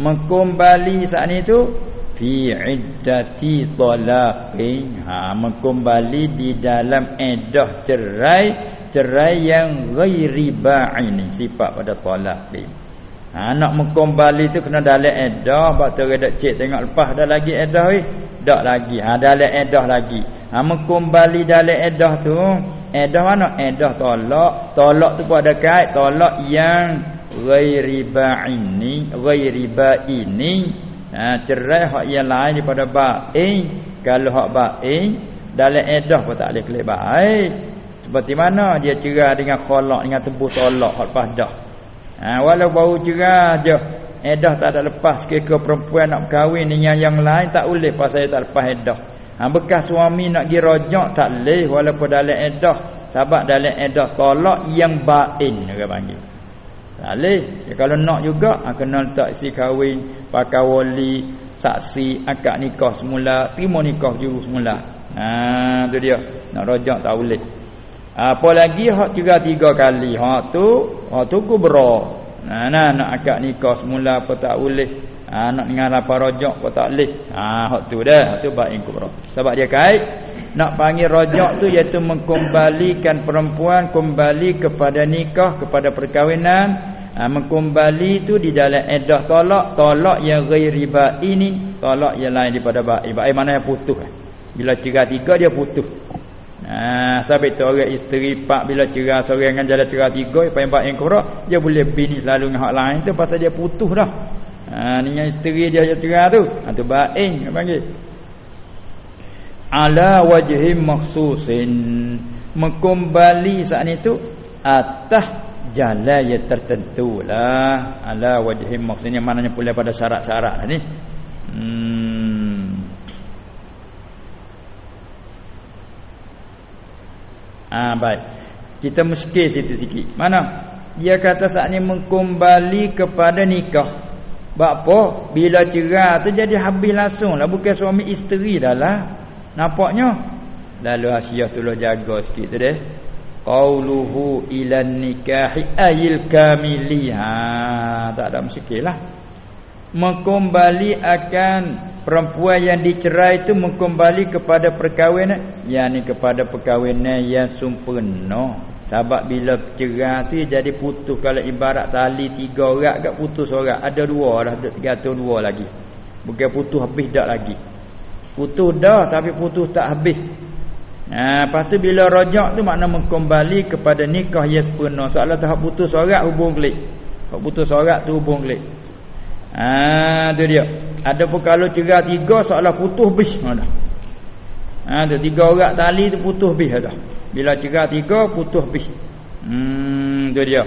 Mengembali saat itu fi iddati talaqin. Ha mengembali di dalam iddah cerai cerai yang ghairi ba'in sifat pada talaq ni ha nak mengembali tu kena dalam iddah bab tu ada cek tengok lepas dah lagi iddah weh dak lagi ha dalam iddah lagi ha mengembali dalam iddah tu Edah mana? Edah tolak. Tolak tu pun ada kait. Tolak yang ghairi ba'ini. Ghairi ba'ini. Ha, cerai hak yang lain daripada ba'in. Kalau hak ba'in. Dalam edah pun tak boleh kelip baik. Seperti mana dia cerai dengan kholak. Dengan tebus tolak. Hak lepas dah. Ha, walau bau cerai je. Edah tak ada lepas. Kira perempuan nak berkahwin dengan yang lain. Tak boleh pasal dia tak lepas edah. Ha, bekas suami nak pergi rojak tak leh walaupun dalam edah. Sebab dalam edah tolak yang bain dia panggil. Tak leh. Ya, kalau nak juga ha, kena letak si kahwin, pakai wali, saksi, akad nikah semula, terima nikah juga semula. Ha tu dia. Nak rojak tak boleh. Apa lagi? Hak tiga tiga kali. Hak tu, hak tu kubra. Nah, nah nak akad nikah semula apa tak boleh. Ha, nak dengar lapar rojak pun tak boleh. Ha hak tu dah. Hak tu baik kubra sebab dia kait nak panggil rojak tu iaitu mengembalikan perempuan kembali kepada nikah kepada perkahwinan. Ha, mengembali tu di dalam edah tolak. Tolak yang ghairi ini tolak yang lain daripada baik. Baik mana yang putus? Bila tiga tiga dia putus Ha, sebab itu orang isteri pak bila cerai seorang dengan jalan cerai tiga, yang yang kurang, dia boleh bini selalu dengan hak lain tu pasal dia putus dah. Ni yang isteri dia yang tu. Ha, tu baing panggil. Ala wajhi makhsusin. Mengembali saat itu atas jalan yang tertentu lah. Ala wajhi makhsusin. Yang mananya pula pada syarat-syarat ni. Hmm. Ah baik. Kita muskil situ sikit. Mana? Dia kata saat ni mengkembali kepada nikah. Sebab apa? Bila cerai tu jadi habis langsung lah. Bukan suami isteri dah lah. Nampaknya? Lalu Asyah tu lo jaga sikit tu deh. Qauluhu ilan nikahi ayil kamili. Ha, tak ada muskil lah. Mengkembali akan perempuan yang dicerai itu mengkembali kepada perkahwinan yakni kepada perkahwinan yang sempurna sebab bila cerai tu jadi putus kalau ibarat tali tiga orang gak putus orang ada dua dah tiga dua lagi bukan putus habis dak lagi putus dah tapi putus tak habis Nah, lepas tu bila rajak tu makna mengkembali kepada nikah yang sempurna. Soalan tahap putus sorak hubung klik. Kalau putus sorak tu hubung klik. Ah, tu dia. Ada pun kalau cerai tiga seolah putus bis mana. Ha tu tiga orang tali tu putus bis dah. Bila cerai tiga putus bis. Hmm tu dia.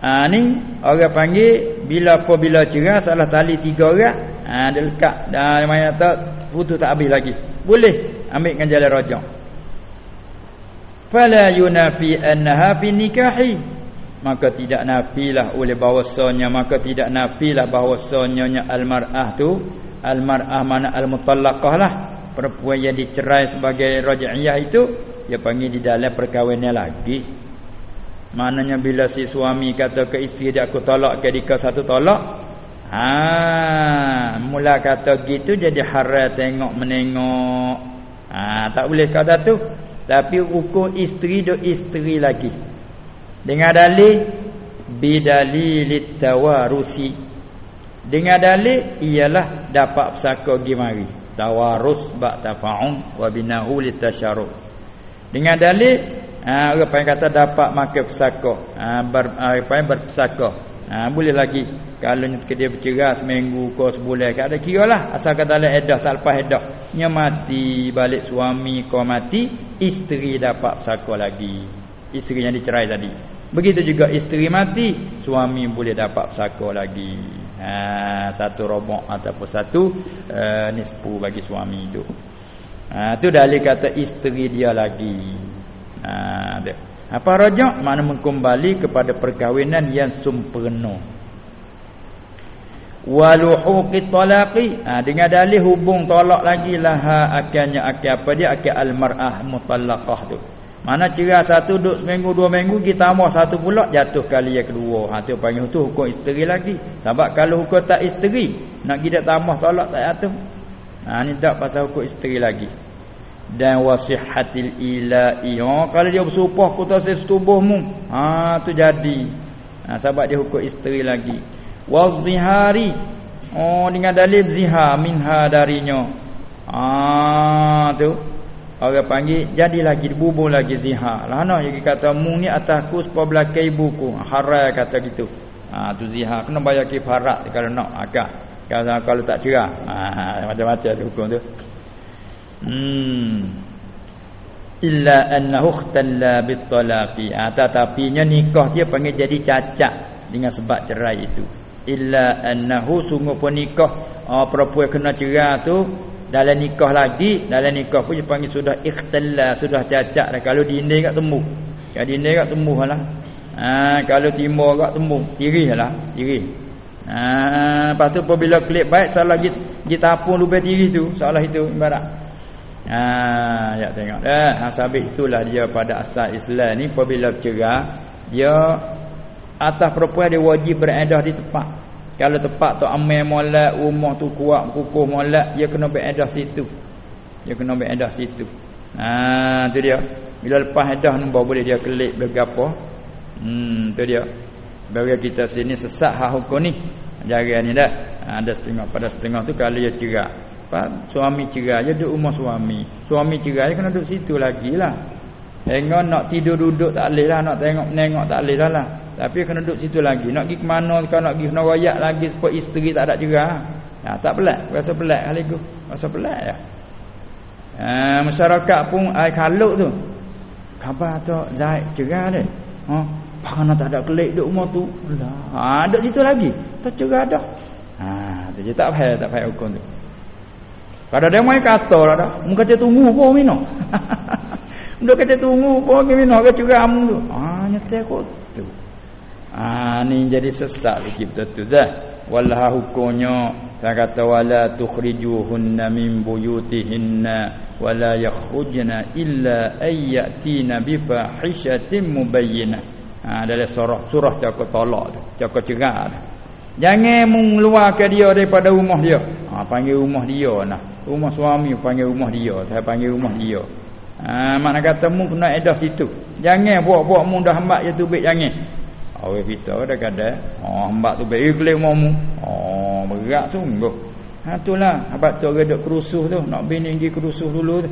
Ha ni orang panggil bila apa bila cerai salah tali tiga orang, ha dia lekat dah maya tak putus tak habis lagi. Boleh ambil dengan jalan rajak. Fala yunafi annaha fi nikahi maka tidak nafilah oleh bahwasanya maka tidak nafilah bahwasanya almar'ah tu. Almar'ah mana almutallaqah lah. Perempuan yang dicerai sebagai raj'iyah itu dia panggil di dalam perkahwinan lagi. Maknanya bila si suami kata ke isteri dia aku tolak ke dia satu tolak. Ha mula kata gitu jadi haram tengok menengok. Ha tak boleh kata tu. Tapi ukur isteri do isteri lagi dengan dalil bidalilit tawarusi. Dengan dalil ialah dapat pesaka pergi mari. Tawarus ba tafaun wa binahu litasyarruf dengan dalil ha, orang kata dapat makan pesaka. Ha, ber, ha, apa berpesaka. Ha, boleh lagi. Kalau dia bercerai seminggu ke sebulan tak ada kira lah. Asalkan dalam edah tak lepas edah. Nya mati balik suami kau mati isteri dapat pesaka lagi. Isteri yang dicerai tadi Begitu juga isteri mati, suami boleh dapat pesaka lagi. Ha, satu robok ataupun satu uh, nisfu bagi suami itu. Ha, tu dalil kata isteri dia lagi. Ha, dia. Apa rajak? Mana mengkembali kepada perkahwinan yang sempurna. Waluhuqi talaqi. Ha, dengan dalil hubung tolak lagi lah ha, akannya akan apa dia? Akan al-mar'ah mutallaqah tu. Mana cerai satu duduk seminggu dua minggu kita tambah satu pula jatuh kali yang kedua. Ha tu panggil tu hukum isteri lagi. Sebab kalau hukum tak isteri nak kita tambah tolak tak jatuh. Ha ni tak pasal hukum isteri lagi. Dan wasihatil ila'i. Oh, kalau dia bersumpah ku tak setubuhmu. Ha tu jadi. Ha sebab dia hukum isteri lagi. Wazihari. Oh dengan dalil zihar minha darinya. Ah tu Orang panggil jadi lagi bubur lagi zihar. Lah ana yang kata mu ni atasku sepa belakang ibuku. Haram kata gitu. Ha tu zihar kena bayar kifarat kalau nak akak. Kalau kalau tak cerah. Ha macam-macam tu hukum tu. Hmm. Illa annahu ikhtalla bitalaqi. Ha tetapi nikah dia panggil jadi cacat dengan sebab cerai itu. Illa annahu sungguh pun nikah oh, perempuan kena cerai tu dalam nikah lagi dalam nikah pun dia panggil sudah ikhtalla sudah cacat dah. Kalau dinding kat temu kalau dinding kat temu lah. Ha, kalau timur kat temu tirih lah tirih. Ha, lepas tu apabila klik baik salah kita kita apun lupa tirih tu salah itu ibarat. Ha, ya tengok eh, ha, sabit itulah dia pada asal Islam ni. Apabila bercerah dia atas perempuan dia wajib beredah di tempat kalau tempat tu amai molek, rumah tu kuat kukuh molek, dia kena beredah situ. Dia kena beredah situ. Ha tu dia. Bila lepas edah baru boleh dia kelik bergapo. Hmm tu dia. Bagi kita sini sesat hak hukum ni. Jaga ni dah. Ha, ada setengah pada setengah tu kalau dia cerak. apa suami cerai je duduk rumah suami suami cerai kena duduk situ lagi lah Hingga nak tidur duduk tak boleh lah Nak tengok menengok tak boleh lah, lah Tapi kena duduk situ lagi. Nak pergi ke mana Kalau nak pergi nak rayak lagi Sebab isteri tak ada cerah ha, Tak pelat Rasa pelat hal itu Rasa pelat ya. Ha, Masyarakat pun Air kaluk tu. Khabar tu Zaid cerah dia. Ha, Pakana tak ada kelik duduk rumah tu. Ha, Duduk situ lagi. Tak cerah dah. Ha, tu je. Tak payah Tak payah hukum tu. Kalau dia main kata lah dah. Muka dia tunggu pun minum. Duk kata tunggu pun ke minum. Ke curam tu. Ah nyetel kok Ah ni jadi sesat sikit betul tu dah. Wallah hukumnya saya kata wala tukhrijuhunna min buyutihinna wala yakhrujna illa ayyatina bi fahishatin mubayyinah. Ah dalam surah surah cakap tolak tu, cakap cerai tu. Jangan mengeluarkan dia daripada rumah dia. Ha, panggil rumah dia nah. Rumah suami panggil rumah dia. Saya panggil rumah dia. Ha, mana kata mu kena edah situ. Jangan buat-buat mu dah hambak je tu baik jangan. Awe kita dah kata, oh hambak tu baik kelih mu. Oh berat sungguh. Ha itulah habaq tu orang duk kerusuh tu, nak bini pergi kerusuh dulu tu.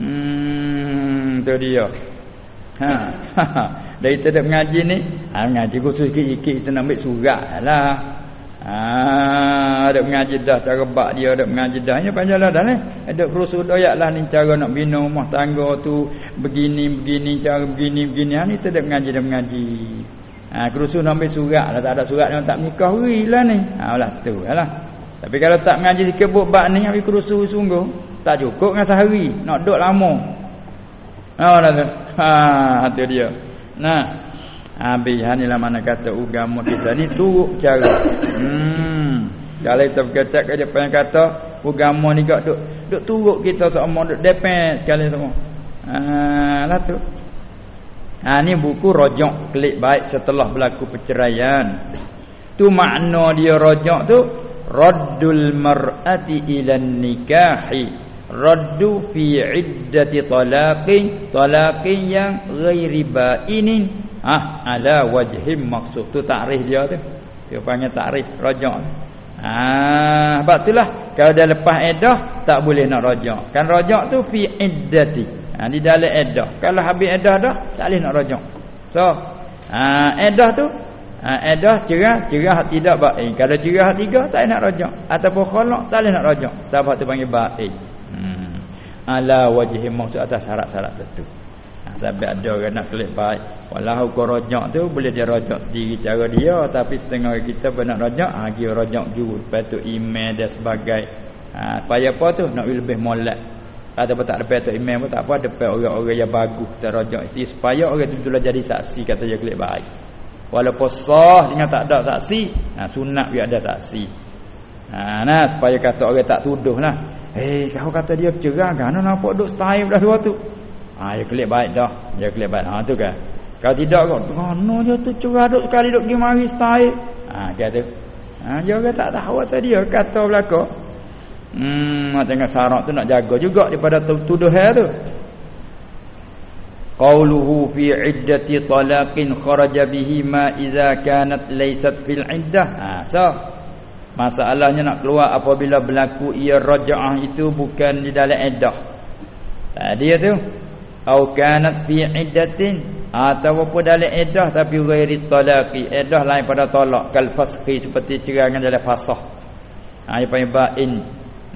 Hmm tu dia. Ha. Dari kita dah mengaji ni, ha mengaji khusus sikit-sikit kita nak ambil surat lah. Ah, ada mengaji dah cara bak dia ada mengaji dah ni panjanglah dah ni. Ada kerusuh doyaklah ni cara nak bina rumah tangga tu begini begini cara begini begini. Ha ni tak mengaji dah mengaji. Ah, kerusuh nak ambil surat lah tak ada surat yang tak nikah lah ni. Ha lah tu lah. Tapi kalau tak mengaji sikit bak ni ambil kerusuh sungguh tak cukup dengan sehari nak duduk lama. Ha lah tu. Ha tu dia. Nah, Habis ha, inilah mana kata agama kita ni turut cara. Hmm. Kalau kita berkata ke depan kata agama ni kak duk duk turut kita semua duk depend sekali semua. Ha lah tu. Ha ni buku rojok klik baik setelah berlaku perceraian. Tu makna dia rojok tu raddul mar'ati ila nikahi raddu fi iddati talaqin talaqin yang ghairi ba'inin Ah, ala wajhim maksud tu takrif dia tu. Dia panggil takrif rajak. Ah, sebab itulah kalau dia lepas edah tak boleh nak rajak. Kan rajak tu fi iddati. Ha, di dalam edah. Kalau habis edah dah tak boleh nak rajak. So, ah edah tu ah edah cerah, cerah tidak baik. Kalau cerah tiga tak nak rajak ataupun khalaq tak boleh nak rajak. Sebab tu panggil baik. Hmm. Ala wajhim maksud atas syarat-syarat tertentu. Sampai ada orang nak klik baik. Walau kau rojak tu boleh dia rojak sendiri cara dia. Tapi setengah kita pun nak rojak. Ha, dia rojak juga. Lepas tu email dan sebagai. Ha, supaya apa tu? Nak lebih molek. Ataupun tak dapat tu email pun tak apa. Dapat orang-orang yang bagus. Rojak sendiri. Supaya orang tu itulah jadi saksi. Kata dia klik baik. Walaupun sah dengan tak ada saksi. Ha, sunat biar ada saksi. Ha, nah, supaya kata orang tak tuduh lah. Eh, kau kata dia cerah kan? Nampak duk style dah dua tu. Ha ya kelip baik dah. Ya kelip baik. Ha tu kan. Kalau tidak kau, mana dia tu curah duk sekali duk pergi mari style. Ha kata. Ha dia orang tak tahu asal dia kata belaka. Hmm tengok syarat tu nak jaga juga daripada tuduh hal tu. Qauluhu fi iddati talaqin kharaja bihi ma idza kanat laysat fil iddah. Ha so masalahnya nak keluar apabila berlaku ia raja'ah itu bukan di dalam iddah. Ha, dia tu au kanat fi iddatin atau apa dalam iddah tapi ghairi talaqi iddah lain pada talak kal fasqi seperti cerai dengan dalam fasah ha apa yang bain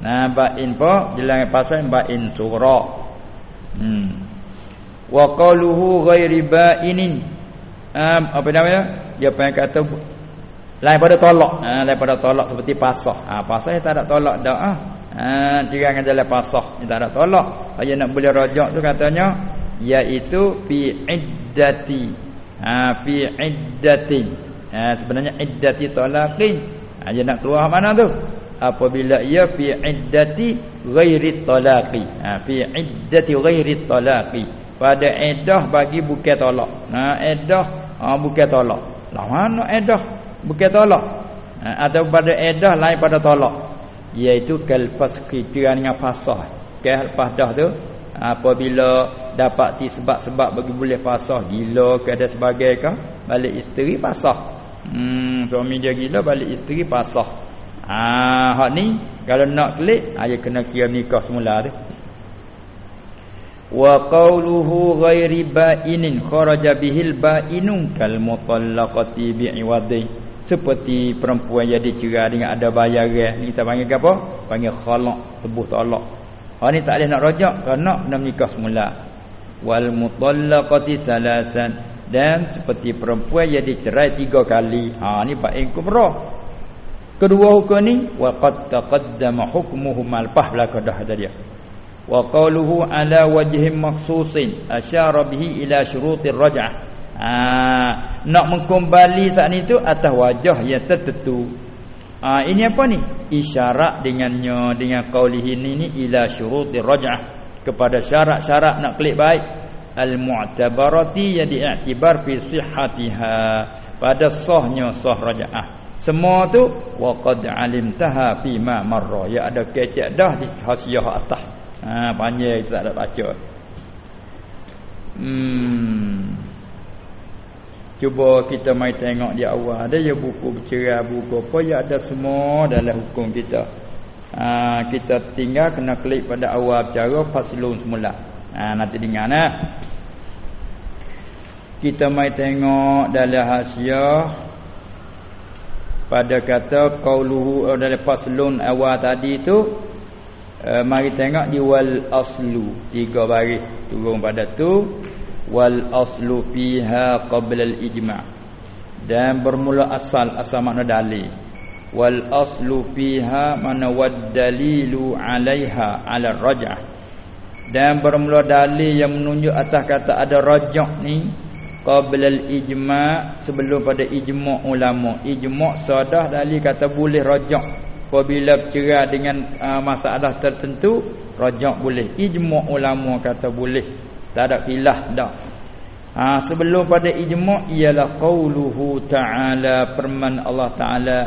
nah bain pa jelang pasal bain sura hmm wa qaluhu ghairi bainin um, apa namanya dia yang kata lain pada tolak ha, lain pada tolak seperti pasah ha pasah tak ada tolak dah ah Ha dengan jalan pasah tak ada tolak. Saya nak boleh rajak tu katanya iaitu fi iddati. Ha fi iddatin. Ha sebenarnya iddati talaqin. Ha dia nak keluar mana tu? Apabila ia fi iddati ghairi talaqi. Ha fi iddati ghairi talaqi. Pada iddah bagi bukan tolak. Ha iddah ha bukan tolak. Lah mana iddah bukan tolak? Ha, atau pada iddah lain pada tolak iaitu kalfas kitiran dengan fasah ke lepas dah tu apabila dapat ti sebab-sebab bagi boleh fasah gila ke ada sebagai ke balik isteri fasah hmm suami dia gila balik isteri fasah ah hak ni Kalau nak klik, ayah kena kira nikah semula tu. Wa qawluhu ghairi ba'inin kharaja bihil ba'inun kal mutallaqati bi'iwadin. Seperti perempuan yang dicerai dengan ada bayaran. Kita panggil apa? Panggil khalaq, tebuh talak. Ha ni tak boleh nak rajak kerana nak menikah semula. Wal mutallaqati salasan dan seperti perempuan yang dicerai tiga kali ha ni ba'in kubra kedua hukum ni wa qad taqaddama hukmuhu malpah belaka dah wa qawluhu ala wajhin makhsusin asyara bihi ila syurutir raj'ah. Ha nak mengkembali saat ni tu atas wajah yang tertentu. Ha ini apa ni? Isyarat dengannya dengan qaulihi ini ni ila syurutir raj'ah. Kepada syarat-syarat nak klik baik al-mu'tabarati yang diiktibar fi sihhatiha. Pada sahnya sah rajaah semua tu wa qad alimtaha fi ma marra. Ya ada kecek dah di hasiah atas. Ha panjang tak ada baca. Hmm. Cuba kita mai tengok di awal. Ada ya buku bercerai buku apa? Ya ada semua dalam hukum kita. Ha, kita tinggal kena klik pada awal cara faslun semula. Ha, nanti dengar nah. Kita mai tengok dalam hasiah pada kata qauluhu uh, dalam faslun awal tadi tu uh, mari tengok di wal aslu. Tiga baris turun pada tu. Wal aslu fiha qabla al ijma' dan bermula asal asal makna dalil. Wal aslu fiha mana wad dalilu alaiha ala raj'ah. Dan bermula dalil yang menunjuk atas kata ada rajak ni qabla al-ijma' sebelum pada ijma' ulama. Ijma' sadah dalil kata boleh rajak apabila bercerai dengan uh, masalah tertentu rajak boleh. Ijma' ulama kata boleh. Tak ada khilaf dah. Ha, sebelum pada ijma' ialah qauluhu ta'ala perman Allah ta'ala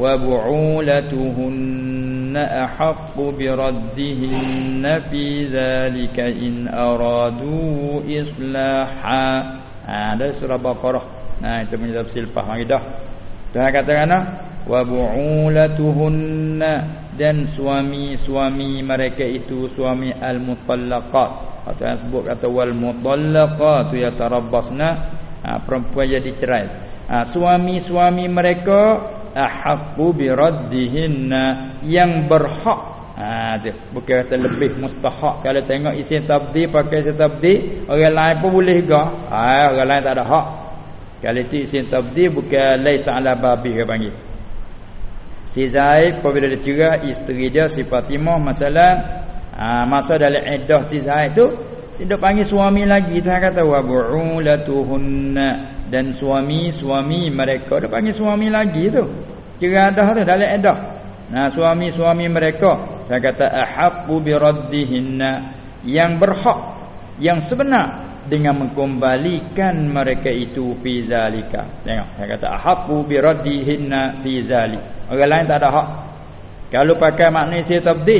wa bu'ulatuhunna ahaqqu bi raddihinna fi dhalika in aradu islaha ha ada surah baqarah. Nah itu punya tafsir lepas. Mari dah. Dah kata kana wa bu'ulatuhunna. Dan suami-suami mereka itu suami al-mutallaqat. Atau yang sebut kata wal mutallaqat yatarabbasna. Ha, perempuan jadi cerai. Ha, suami-suami mereka ahaqqu bi raddihinna. Yang berhak ha tu bukan kata lebih mustahak. Kalau tengok isi tabdi pakai isi tabdi orang lain pun boleh juga. Ha orang lain tak ada hak. Kalau itu isi tabdi bukan laisa ala babi ke panggil. Si Zaid apabila dia cerai isteri dia si Fatimah masalah ha, masa dalam iddah si Zaid tu dia panggil suami lagi. Tu kata wa bu'ulatuhunna dan suami-suami mereka dia panggil suami lagi tu. Kira dah tu dalam edah nah suami-suami mereka saya kata ahaqqu bi raddihinna. Yang berhak yang sebenar dengan mengembalikan mereka itu fi zalika. Tengok saya kata ahaqqu bi raddihinna fi zalik. Orang lain tak ada hak. Kalau pakai makna saya tabdi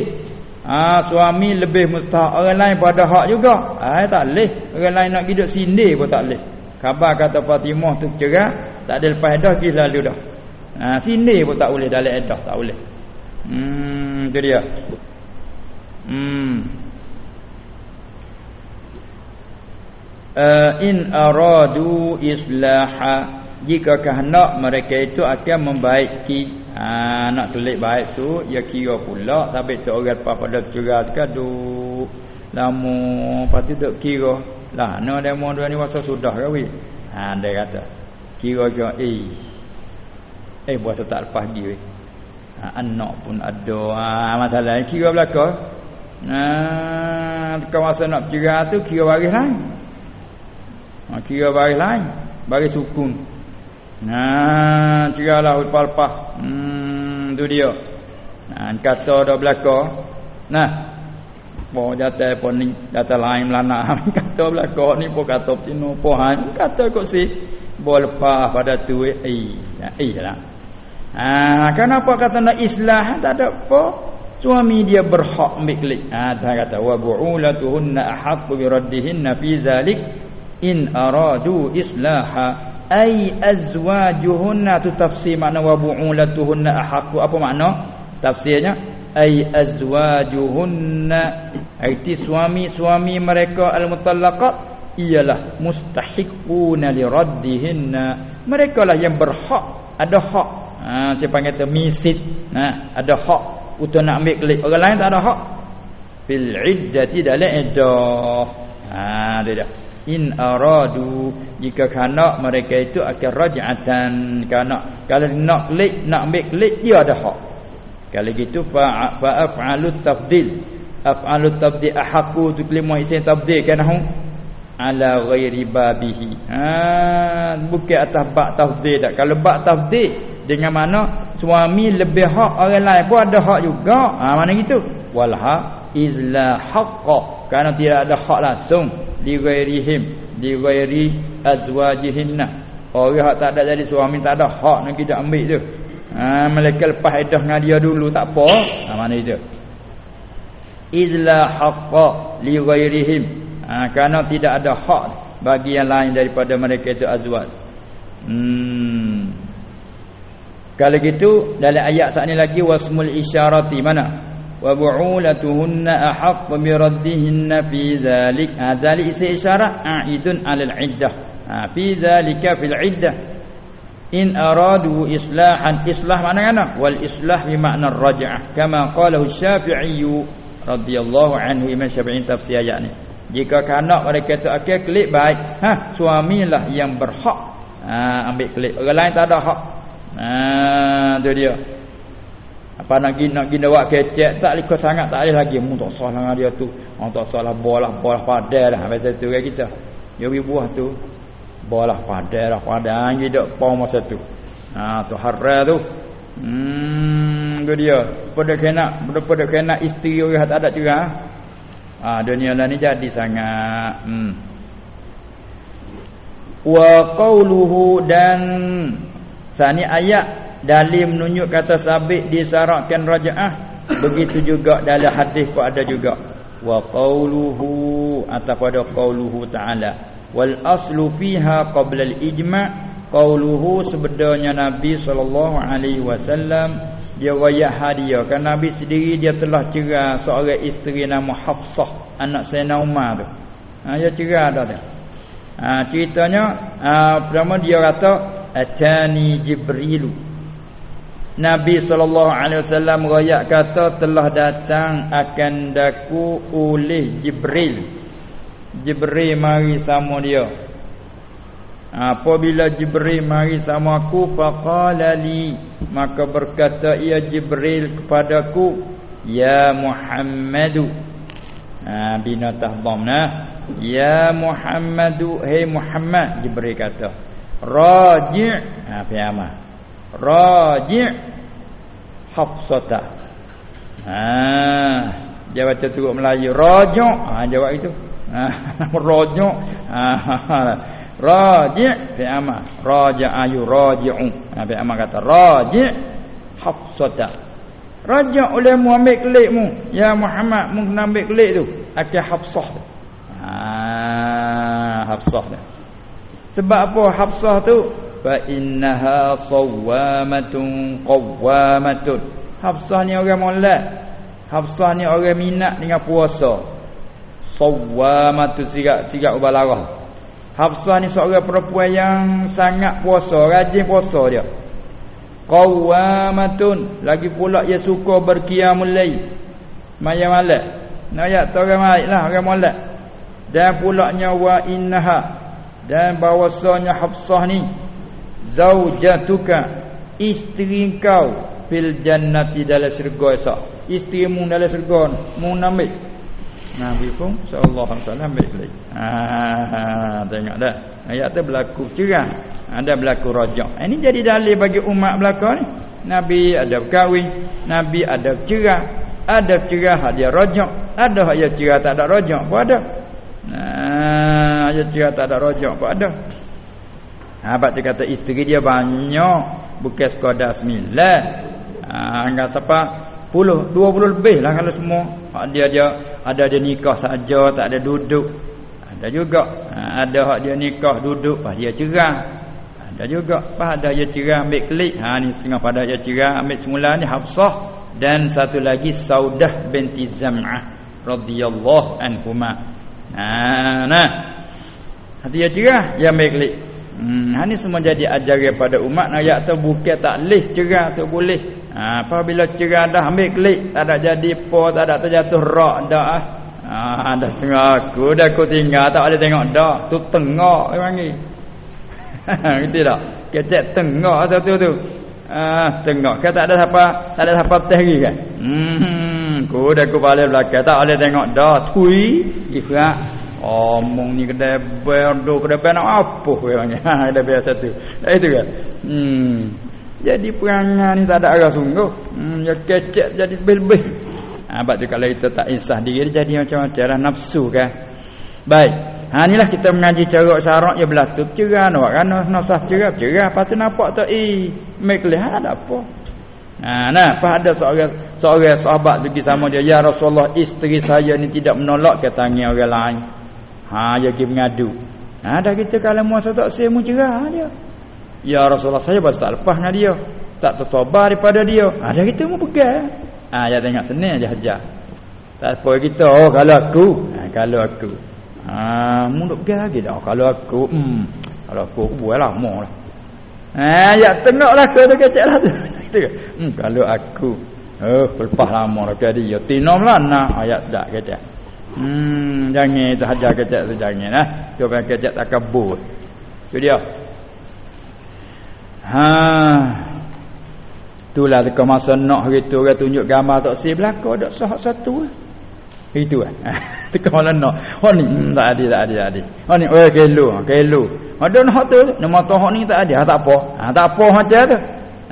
ha, suami lebih mustahak. Orang lain pada hak juga. Ah ha, tak leh. Orang lain nak hidup sindir pun tak leh. Khabar kata Fatimah tu cerai, tak ada lepas edah pergi lalu dah. Ha sini pun tak boleh dalam edah, tak boleh. Hmm tu dia. Hmm. Uh, in aradu islaha jika kehendak mereka itu akan membaiki ha, nak kelik baik tu ya kira pula sampai tu orang pada cerai tu kadu lama pasti tu kira lah no demo dua ni masa sudah ke wi ha dia kata kira kira eh eh puasa tak lepas dia ha, anak pun ada. Ha, masalah kira belaka. Nah masa nak kira tu kira baris lain. Ha, kira baris lain. Baris sukun nah kira lah lepas-lepas hmm tu dia. Nah kata dah belaka. Nah po jata po ni jata lain melana kata belaka ni po kata tino po han kata kok si. Bo lepas pada tu eh eh lah ha kenapa kata nak islah? Tak ada apa. Suami dia berhak ambil ha dia kata wa bu'ulatuhunna ahaqqu bi raddihinna fi zalik. In aradu islaha ay azwajuhunna. Tu tafsir makna wa bu'ulatuhunna ahaqqu. Apa makna? Tafsirnya ay azwajuhunna. Aiti suami-suami mereka al-mutallaqat ialah mustahiquna li raddihinna. Mereka lah yang berhak ada hak ha siapa kata misit nah ada hak untuk nak ambil kelik. Orang lain tak ada hak fil iddati dalam iddah. Ha dia dah in aradu jika kana mereka itu akan raj'atan. Kana kalau nak kelik nak ambil kelik dia ada hak kalau gitu fa af'alut tafdil. Af'alut tafdil ahaqu tu kelima isim tafdil kan hu ala ghairi babihi. Ha bukan atas bab tafdil tak kalau bab tafdil dengan mana suami lebih hak orang lain pun ada hak juga. Ha mana gitu? Walha izla haqqa. Kerana tidak ada hak langsung. Di ghairihim di ghairi azwajihinna. Orang hak tak ada jadi suami tak ada hak. Nak kita ambil tu. Ha mereka lepas iddah dengan dia dulu tak apa. Ha mana itu? Izla haqqa li ghairihim ha kerana tidak ada hak bagi yang lain daripada mereka itu azwaj. Hmm kalau gitu dalam ayat saat ni lagi wasmul isyarati mana? Wa bu'ulatuhunna ahqqu bi raddihinna fi zalik. Ha zalik isi isyarat a'idun 'alal 'iddah. Ha fi zalika fil 'iddah. In aradu islahan islah mana kana wal islah bi makna raj'ah kama qalahu syafi'i radhiyallahu anhu imam syafi'i tafsir ayat ni. Jika kanak mereka tu akan klik baik. Ha suamilah yang berhak. Ha ambil klik. Orang lain tak ada hak ha tu dia. Apa nak gini nak gini buat kecek tak liko sangat tak ada lagi. Mu tak salah dengan dia tu. Orang tak salah bolah bolah padai dah masa tu kan kita. Dia pergi buah tu. Bolah padai dah padai. Hidup pau masa tu. Ha tu haram tu. Hmm tu dia. Pada kena pada pada kena isteri orang tak ada juga ha dunia lah ni jadi sangat. Hmm. Wa qawluhu dan sani ayat dalil menunjuk kata sabit disyaratkan raja'ah begitu juga dalam hadis pun ada juga. Wa qauluhu atau pada qauluhu ta'ala wal aslu fiha qabla al ijma' qauluhu sebenarnya nabi sallallahu alaihi wasallam dia wayah hadiah kan nabi sendiri dia telah cerai seorang isteri nama Hafsah anak Sayyidina Umar tu. Ha dia cerai dah dia. Ha ceritanya ha, pertama dia kata atani jibrilu Nabi wasallam royak kata telah datang akan daku oleh Jibril. Jibril mari sama dia. Apabila Jibril mari sama aku faqala li maka berkata ia Jibril kepadaku ya Muhammadu. Ha binatah dhamna ya Muhammadu hey Muhammad Jibril kata raji' ha piyama raji' hafsata. Ha dia baca turut Melayu. Rajuk ha jawab itu. Ha rajuk ha raji' fi ama raja'a yuraji'u ha fi ama kata. Raji' hafsata. Raja oleh mu ambil kelikmu ya Muhammad mu kena ambil kelik tu. Akan hafsah. Ha hafsah dah sebab apa hafsah tu? Fa innaha sawwamatun qawwamatun. Hafsah ni orang molek. Hafsah ni orang minat dengan puasa. Sawwamatun sigat ubalarah Hafsah ni seorang perempuan yang sangat puasa rajin puasa dia. Qawwamatun. Lagi pula dia suka berqiyamul lail. Maya malak nak ayat tu orang baiklah orang molek. Dan pulaknya wa innaha dan bahwasanya Hafsah ni zaujatuka isteri kau fil jannati dalam syurga esok. Isteri mu dalam syurga mu namik Nabi pun sallallahu alaihi wasallam ambil lagi ha tengok dah. Ayat tu berlaku cerah. Ada berlaku rajak ini jadi dalil bagi umat belaka ni. Nabi ada berkahwin Nabi ada cerah. Ada cerah dia rajak ada yang cerah tak ada rajak pun ada Ayat cerah tak ada rajak pun ada Abang dia kata isteri dia banyak bukan sekadar sembilan. Ah kata apa? Puluh, dua puluh lebih lah kalau semua. Hak dia dia ada dia nikah saja tak ada duduk. Ada juga. Ha, ada hak dia nikah duduk pas dia cerah. Ada juga pas ada dia cerah ambil klik. Ha ni setengah pada dia cerah ambil semula ni Hafsah. dan satu lagi Saudah binti Zam'ah radhiyallahu anhuma. Nah, nah. Hati ya cerah yang baik Hmm, ha ni semua jadi ajaran pada umat nak ya tu bukan tak leh cerah tu boleh. Ha, apabila cerah dah ambil klik tak ada jadi po tak ada terjatuh rak dah ah. Ha, dah tengok aku dah aku tinggal tak ada tengok dah tu tengok orang ni. Gitu tak? Kecek tengok satu tu. Ah, tengok kan tak ada siapa tak ada siapa teh lagi kan. Hmm, aku dah aku balik belakang tak ada tengok dah tui ifrat Omong ni kedai berdo kedai ber nak apa orangnya. Ha ada biasa tu. Dah itu kan. Hmm. Jadi perangai ni tak ada arah sungguh. Hmm ya kecek jadi lebih-lebih. Ha bab tu kalau kita tak insah diri jadi macam-macam lah nafsu kan. Baik. Ha inilah kita mengaji cara syarat ya belah tu cerah nak kan nafsah cerah cerah lepas tu nampak tu eh make ha ada apa. Ha nah apa ada seorang seorang sahabat pergi sama dia ya Rasulullah isteri saya ni tidak menolak ke tangan orang lain. Ha dia pergi mengadu. Ha dah kita kalau muasa tak semu cerah dia. Ya Rasulullah saya pas tak lepas dengan dia. Tak tersabar daripada dia. Ha dah kita mu pegang. Ha dia tengok senang aja hajar. Tak apa kita oh kalau aku. Ha kalau aku. Ha mu nak pegang lagi dah kalau aku. Hmm. Kalau aku aku buat lama lah. Ha ya tengoklah ke tu keceklah tu. Hmm kalau aku. Oh lepas lama lah ke dia. Tinom lah nak ayat sedak kecek. Hmm, jangan itu hajar kecek tu jangan lah. Tu kan kecek tak. Tu dia. Ha. Itulah dekat masa nak hari tu orang tunjuk gambar tak si belaka dak sah satu. Itu ah. Dekat mana nak. Oh ni hmm, tak ada tak ada tak ada. Oh ni oh kelo, kelo. Ada nak tu, nama toh ni tak ada. Ha, tak apa. Ha, tak apa macam tu.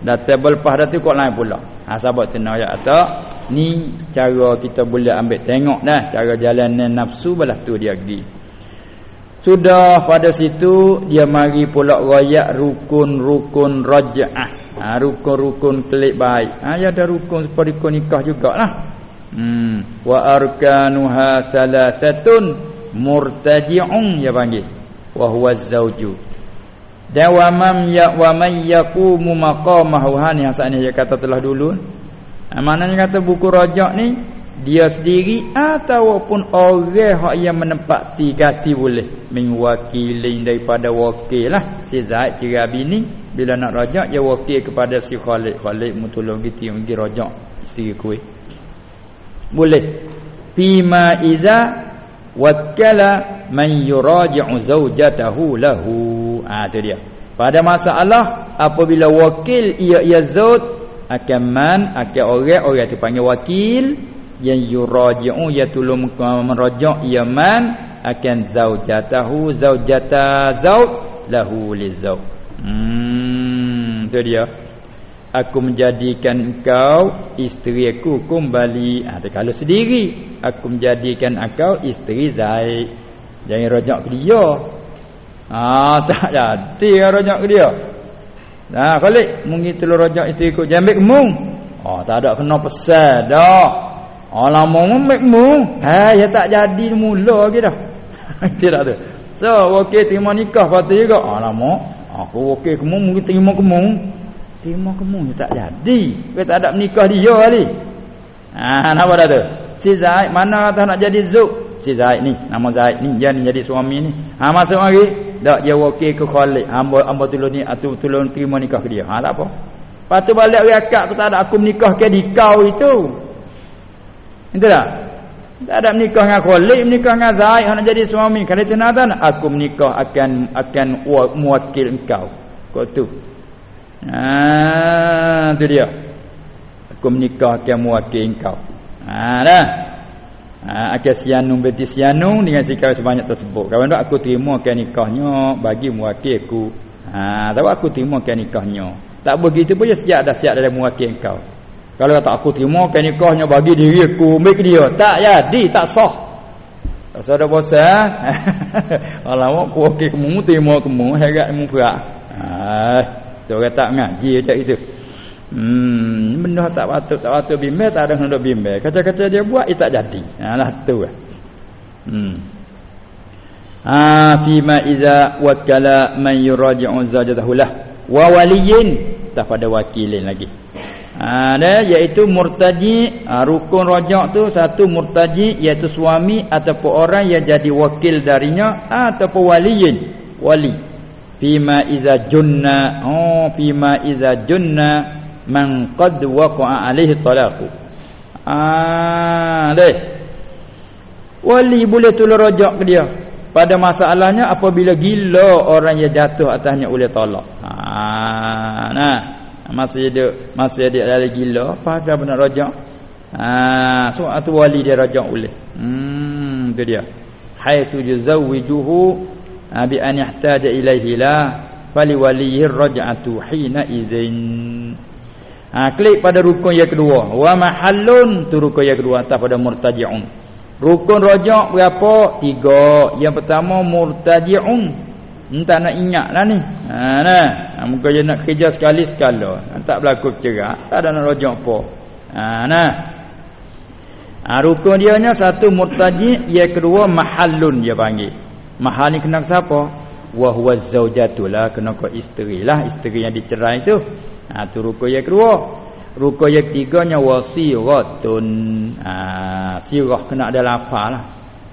Dah table pas dah tu kok lain pula. Ha sahabat tenang ya tak? Ni cara kita boleh ambil tengok dah cara jalan nafsu belah tu dia pergi. Sudah pada situ dia mari pula royak rukun-rukun raja'ah ha, rukun-rukun kelik baik. Ha, ya ada rukun seperti rukun nikah jugalah. Hmm wa arkanuha salasatun murtaji'un ya panggil. Wa huwa zauju dan wa man ya wa man yaqumu maqamahu. Hani asal ni dia kata telah dulu. Ha, maknanya kata buku rojak ni dia sendiri ataupun orang hak yang menempati ganti boleh mewakili daripada wakil lah. Si Zaid cira bini bila nak rojak dia wakil kepada si Khalid. Khalid mutulung gitu yang pergi rojak isteri kuih. Boleh. Fima iza wakala man yuraji'u zawjatahu lahu. Ah tu dia. Pada masalah apabila wakil ia ia zaud akan man akan orang orang tu panggil wakil. Yang yuraji'u ya tolong merajak ya man akan zaujatahu zaujata zauj lahu lizauj hmm tu dia. Aku menjadikan engkau isteri aku kembali ha, kalau sendiri. Aku menjadikan engkau isteri Zaid jangan rajak ke dia ah tak jadi rajak ke dia Nah, kali mungkin telur rojak itu ikut jambik mung. Oh, tak ada kena pesan dah. Oh, lama mung mung. Ha, ya tak jadi mula lagi dah. Tidak tu. So, okey terima nikah patut juga. Oh, lama. Aku okey ke mung mungkin terima ke mung. Terima ke mung tak jadi. Kita tak ada menikah dia kali. Ha, apa dah tu? Si Zaid mana kata nak jadi Zuk? Si Zaid ni, nama Zaid ni, dia ni jadi suami ni. Ha, masuk lagi dak dia wakil ke Khalid hamba hamba tolong ni atau tolong terima nikah ke dia. Ha tak apa. Lepas tu balik dia akak tu tak ada aku menikah ke di kau itu. Itu tak? Tak ada menikah dengan Khalid menikah dengan Zaid nak jadi suami. Kalau itu nak aku menikah akan akan mewakil engkau. Kau tu. Ha tu dia. Aku menikah akan mewakil engkau. Ha dah Ha, akan sianung berarti sianung dengan sikap sebanyak tersebut. Kawan aku terima kan nikahnya bagi muwakil aku. Ha, tahu aku terima kan nikahnya. Tak begitu pun dia siap dah siap dalam muwakil kau. Kalau kata aku terima kan nikahnya bagi diri aku, make dia. Tak jadi, tak sah. Tak sah dah bosan. Ha? Alamak aku wakil kamu terima kamu, herat kamu perak. Ha, tu tak ngaji macam itu. Hmm, benda tak patut tak patut bimbel tak ada hendak bimbel. Kata-kata dia buat ia tak jadi. Ha lah tu. Lah. Hmm. Ha fi ma iza wakala man yuraji'u zawjatahu lah wa waliyin tak pada wakilin lagi. Ha dah iaitu murtaji ha, rukun rajak tu satu murtaji iaitu suami ataupun orang yang jadi wakil darinya ataupun waliyin wali fima iza junna oh fima iza junna man qad waqa'a alaihi talaqu. Ah deh. Wali boleh tolong rajak ke dia? Pada masalahnya apabila gila orang yang jatuh atasnya oleh talak ha nah. Masih ada masih ada dari gila apa dah benar rajak ha so atau wali dia rajak oleh hmm tu dia. Haitsu juzawwijuhu ha, bi an yahtaja ilaihi la fali walihi raj'atu hina izin ha klik pada rukun yang kedua. Wa mahallun tu rukun yang kedua atas pada murtaji'un. Rukun rajak berapa? Tiga. Yang pertama murtaji'un. Entah nak ingat lah ni. Ha, nah. ha, Muka dia nak kerja sekali sekala. Ha, Tak berlaku cerak Tak ada nak rojok apa. Ha, nah. ha, Rukun dia nya Satu murtaji Yang kedua mahallun dia panggil. Mahal ni kena ke siapa? Wahuwa zaujatulah Kena ke isteri lah. Isteri yang dicerai tu ha, tu rukun yang kedua Rukun yang ketiganya Wasiratun ha, Sirah kena ada lapar lah.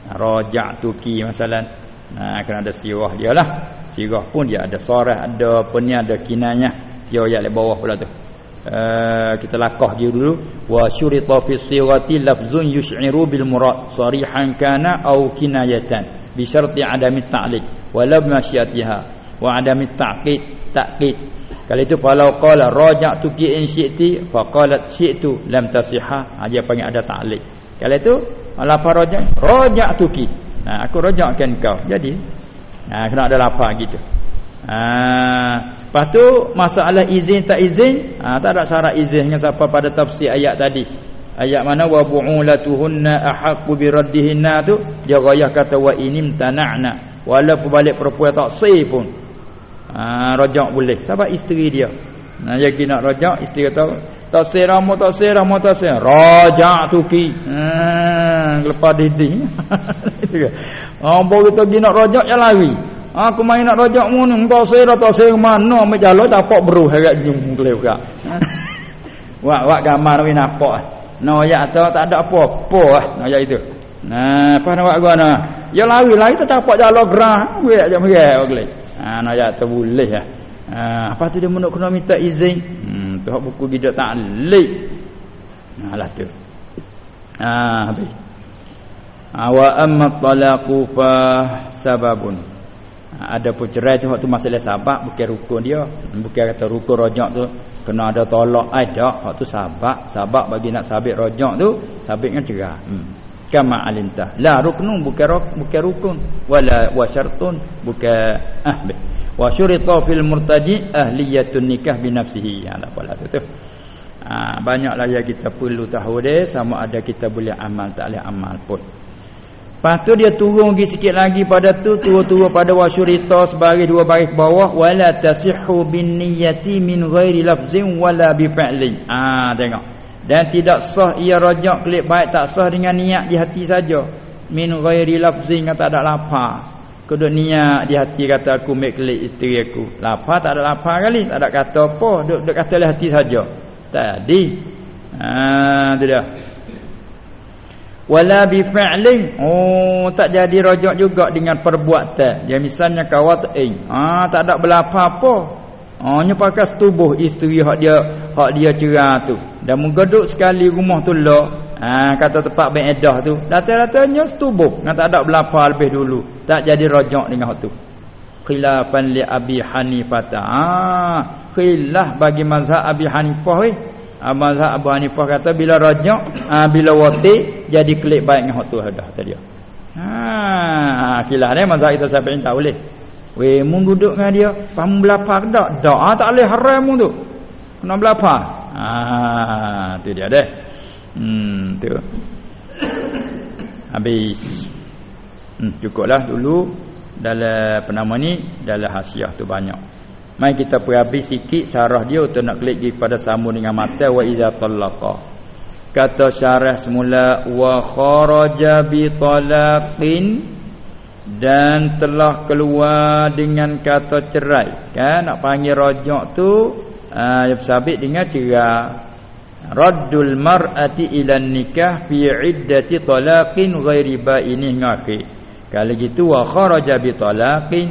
Rojak tuki masalah ha, kena ada sirah dia lah. Sirah pun dia ada sorah ada apa ni ada kinanya dia ayat di bawah pula tu. Uh, kita lakah dia dulu. Wa syurita fi sirati lafzun yush'iru bil murad. Sarihan kana au kinayatan. Bi syarti adami ta'liq. Wala masyiatiha. Wa adami ta'qid ta'qid kalau itu kalau qala raja'tu ki in syi'ti fa qalat syi'tu lam tasihha. Ha, dia panggil ada ta'liq. Kalau itu ala faraja raja'tu ki. Ha, aku rojakkan kau. Jadi ha, kena ada lapar gitu. Ha, lepas tu masalah izin tak izin ha, tak ada syarat izin dengan siapa pada tafsir ayat tadi. Ayat mana wa bu'ulatuhunna ahaqqu bi raddihinna tu dia gayah kata wa inim tana'na. Walaupun balik perempuan tak sah pun ha, rojak boleh. Sebab isteri dia. Nah jadi nak rojak isteri kata tak serah mo tak serah mo tak serah rajak tuki ha lepas didi ha baru kita pergi nak rajak ya lari. Ha, aku main nak rajak mu ni tak tak serah mana? Ambil jalan dapat beruh agak jum leu ka wak wak gambar ni nampak. No ya tu tak ada apa-apa. Ah no ya itu. Nah apa nak buat gua nah ya lari lari tak dapat jalan gerah. We aja merek boleh ha no ya tu boleh ah ha, apa tu dia nak kena minta izin? Hmm tu buku kita ta'liq nah lah tu. Ha habis. Ha, wa amma talaqu fa sababun. Ada pun cerai tu waktu masalah sabab bukan rukun dia. Bukan kata rukun rojak tu kena ada tolak ada waktu sabab sabab bagi nak sabit rojak tu sabitnya cerai hmm kama alinta la ruknun bukan ruk, bukan rukun. Wala wa syartun bukan ah wa syurita fil murtaji ahliyatun nikah bi nafsihi. Ya apa lah tu tu. Ha, banyaklah yang kita perlu tahu dia sama ada kita boleh amal tak boleh amal pun. Lepas tu dia turun lagi sikit lagi pada tu turun-turun pada wasyurita sebagai dua baris bawah wala tasihhu bin niyyati min ghairi lafzin wala bi fi'lin. Ah tengok. Dan tidak sah ia rajak klik baik tak sah dengan niat di hati saja. Min ghairi lafzin kata ada lapar. Kedua niat di hati kata aku make klik isteri aku. Lapar tak ada lapar kali, tak ada kata apa, duk duk kata di hati saja. Tadi. Ha tu dia. Wala bi fi'lin. Oh, tak jadi rojak juga dengan perbuatan. Ya misalnya kawat eh. Ha tak ada berlapa apa. Oh, nya pakai setubuh isteri hak dia hak dia cerah tu. Dan menggeduk sekali rumah tu lah. Ha, kata tempat bin edah tu. Data-datanya setubuh. Yang tak ada berlapa lebih dulu. Tak jadi rojak dengan hak tu. Khilafan li Abi Hanifah. Ha, khilaf bagi mazhab Abi Hanifah. Eh. Ha, mazhab Abu Hanifah kata bila rojak. Ha, bila wati. Jadi klik baik dengan hak tu. Hadah, tadi. Ha, khilaf ni mazhab kita sampai tak boleh. Weh, mu duduk dengan dia. Paham berlapa ke tak? Tak, ha, tak boleh haram tu. Kena berlapa. Ha, tu dia deh. Hmm tu. Habis. Hmm cukuplah dulu dalam apa nama ni dalam hasiah tu banyak. Mai kita pergi habis sikit syarah dia untuk nak klik pergi pada sambung dengan mata wa iza talaqa. Kata syarah semula wa kharaja bi talaqin dan telah keluar dengan kata cerai kan nak panggil rajak tu uh, sabit dengan cerai raddul mar'ati ila nikah fi iddati talaqin ghairi ba'ini ngakhir kalau gitu wa kharaja bi talaqin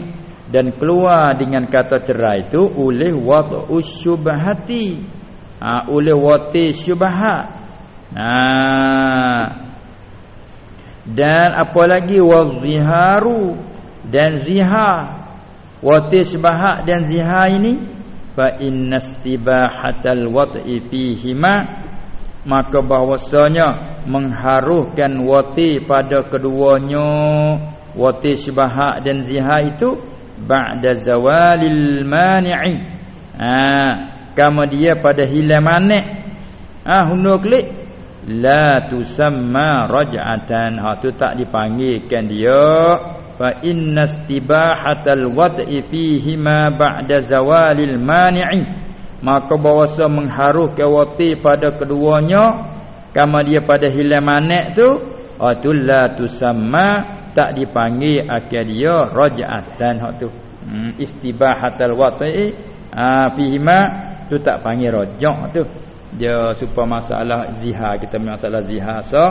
dan keluar dengan kata cerai itu oleh wad'u syubhati. Ha, oleh wati syubhat ha. dan apa lagi? Waziharu dan zihar. Wati syubhat dan zihar ini fa innastibahatal wad'i fihima maka bahwasanya mengharuhkan wati pada keduanya wati syibahak dan zihar itu ba'da zawalil mani'i. Ha kama dia pada hilang manik. Ah ha, hundur klik. La tusamma raj'atan. Ha tu tak dipanggilkan dia fa inna istibahatal wad'i fihi ma ba'da zawalil mani'i. Maka bawasa mengharuhkan wati pada keduanya kama dia pada hilang manik tu atul la tusamma tak dipanggil akal dia raj'atan hak tu. Hmm, istibahatal wad'i ha fihi ma tu tak panggil rajak tu. Dia supaya masalah zihar kita masalah zihar so.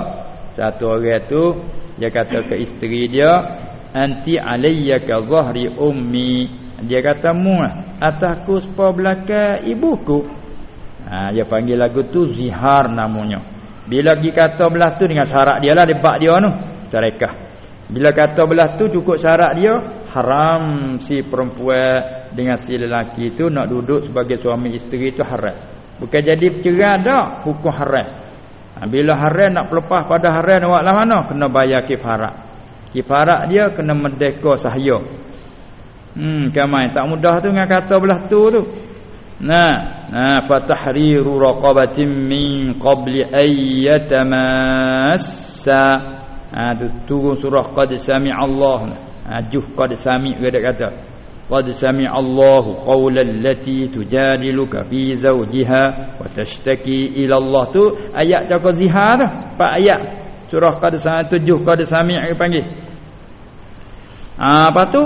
Satu orang tu dia kata ke isteri dia anti alayya ka zahri ummi. Dia kata mu atasku sepa belakang ibuku. Ha dia panggil lagu tu zihar namanya. Bila pergi kata belah tu dengan syarat dia lah debat dia tu tarekah bila kata belah tu cukup syarat dia haram si perempuan dengan si lelaki tu nak duduk sebagai suami isteri tu haram. Bukan jadi bercerai dak hukum haram. Ha, bila haram nak pelepas pada haram awak lah mana? Kena bayar kifarat kifarat dia kena merdeka sahaya. Hmm kamai tak mudah tu dengan kata belah tu tu. Nah nah fa tahriru raqabatin min qabli ayyatamassa ha tu turun surah qad sami Allah. Ha juh qad sami dia kata. Qad sami Allah qawlan allati tujadiluka fi zawjiha wa tashtaki ila Allah. Tu ayat cakap zihar tu ayat. Surah qad sami tujuh qad sami panggil Ha, apa tu?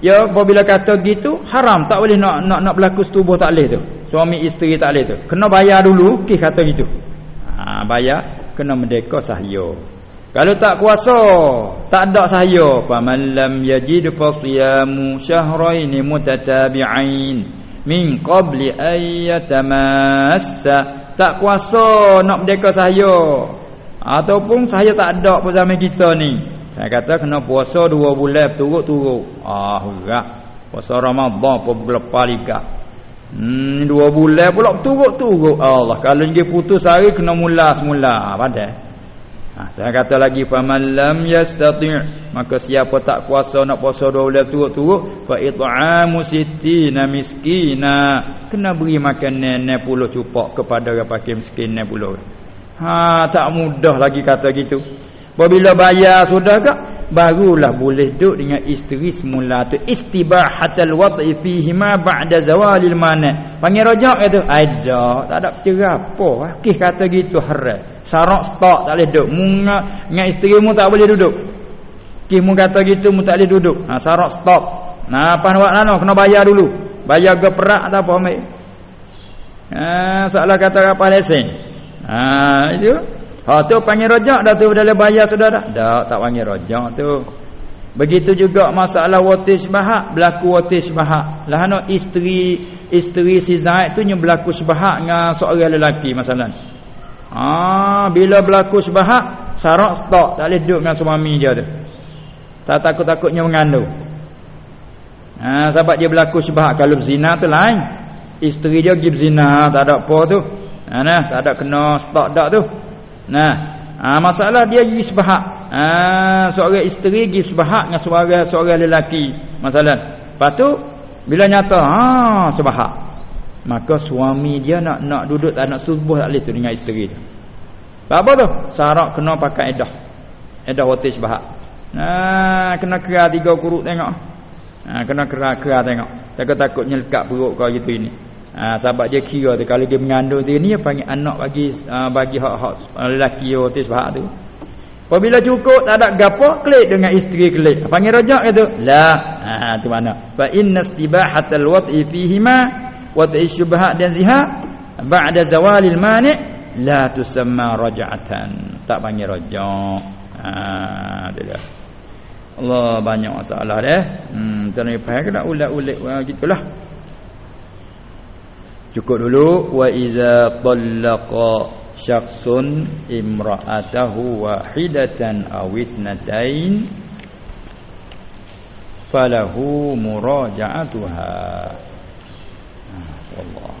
Ya apabila kata gitu haram tak boleh nak nak nak berlaku setubuh tak boleh tu. Suami isteri tak boleh tu. Kena bayar dulu kes kata gitu. Ha, bayar kena merdeka sahaya. Kalau tak kuasa, tak ada sahaya, fa man lam yajid fa siyamu syahrain mutatabi'ain min qabli ayyatamassa. Tak kuasa nak merdeka sahaya. Ataupun sahaya tak ada pada zaman kita ni. Saya kata kena puasa dua bulan turut-turut. Ah, enggak. Puasa Ramadan apa berapa liga. Hmm, dua bulan pula turut-turut. Allah, kalau dia putus hari kena mula semula. Pada. Ha, saya kata lagi faman lam yastati' maka siapa tak kuasa nak puasa dua bulan turut-turut fa it'amu sittina miskina kena beri makan nenek puluh cupak kepada orang pakai miskin nenek puluh ha tak mudah lagi kata gitu Apabila bayar sudah ke barulah boleh duduk dengan isteri semula tu. Istibahatul wad'i fihi ma ba'da zawalil mana panggil rajak itu ada tak ada bercerai apa. Hakik kata gitu haram. Syarat stok tak boleh duduk. Mu dengan isteri mu tak boleh duduk. Kih mu kata gitu mu tak boleh duduk. Ha syarat stok. Nah apa nak lano kena bayar dulu. Bayar ke perak atau apa ambil. Ha salah kata apa lesen. Ha itu Ha tu panggil rojak dah tu dah bayar sudah dah. Dah tak panggil rojak tu. Begitu juga masalah watis bahak berlaku watis bahak. Lah ana isteri isteri si Zaid tu nya berlaku sebahak dengan seorang lelaki masalah. Ha bila berlaku sebahak syarat stok tak boleh duduk dengan suami dia tu. Tak takut-takutnya mengandung. Ha sebab dia berlaku sebahak kalau zina tu lain. Isteri dia pergi zina tak ada apa tu. Ha nah tak ada kena stok dak tu. Nah, ha, masalah dia pergi sebahak. Ha, seorang isteri pergi sebahak dengan seorang seorang lelaki. Masalah. Lepas tu bila nyata ha sebahak. Maka suami dia nak nak duduk tak nak subuh tak boleh tu dengan isteri dia. Apa tu? Syarat kena pakai edah. Edah watis sebahak. Nah, kena kera tiga kuruk tengok. Ha, kena kera-kera tengok. Takut-takut nyelkat perut kau gitu ini. Ha, sebab dia kira tu kalau dia mengandung dia ni panggil anak bagi uh, bagi hak-hak uh, lelaki otis bahak tu. Apabila cukup tak ada gapo klik dengan isteri klik. Panggil rajak kata, la. Ha tu mana? Fa inna istibahatal wat'i fihi ma wat'i syubhat dan zihar ba'da zawalil mani' la tusamma raj'atan tak panggil rajak ha tu dia Allah banyak masalah dah hmm tuan faham ke tak ulat-ulat gitulah Cukup dulu wa iza tallaqa syakhsun imra'atahu wahidatan aw ithnatain falahu muraja'atuha. Ah, Allah.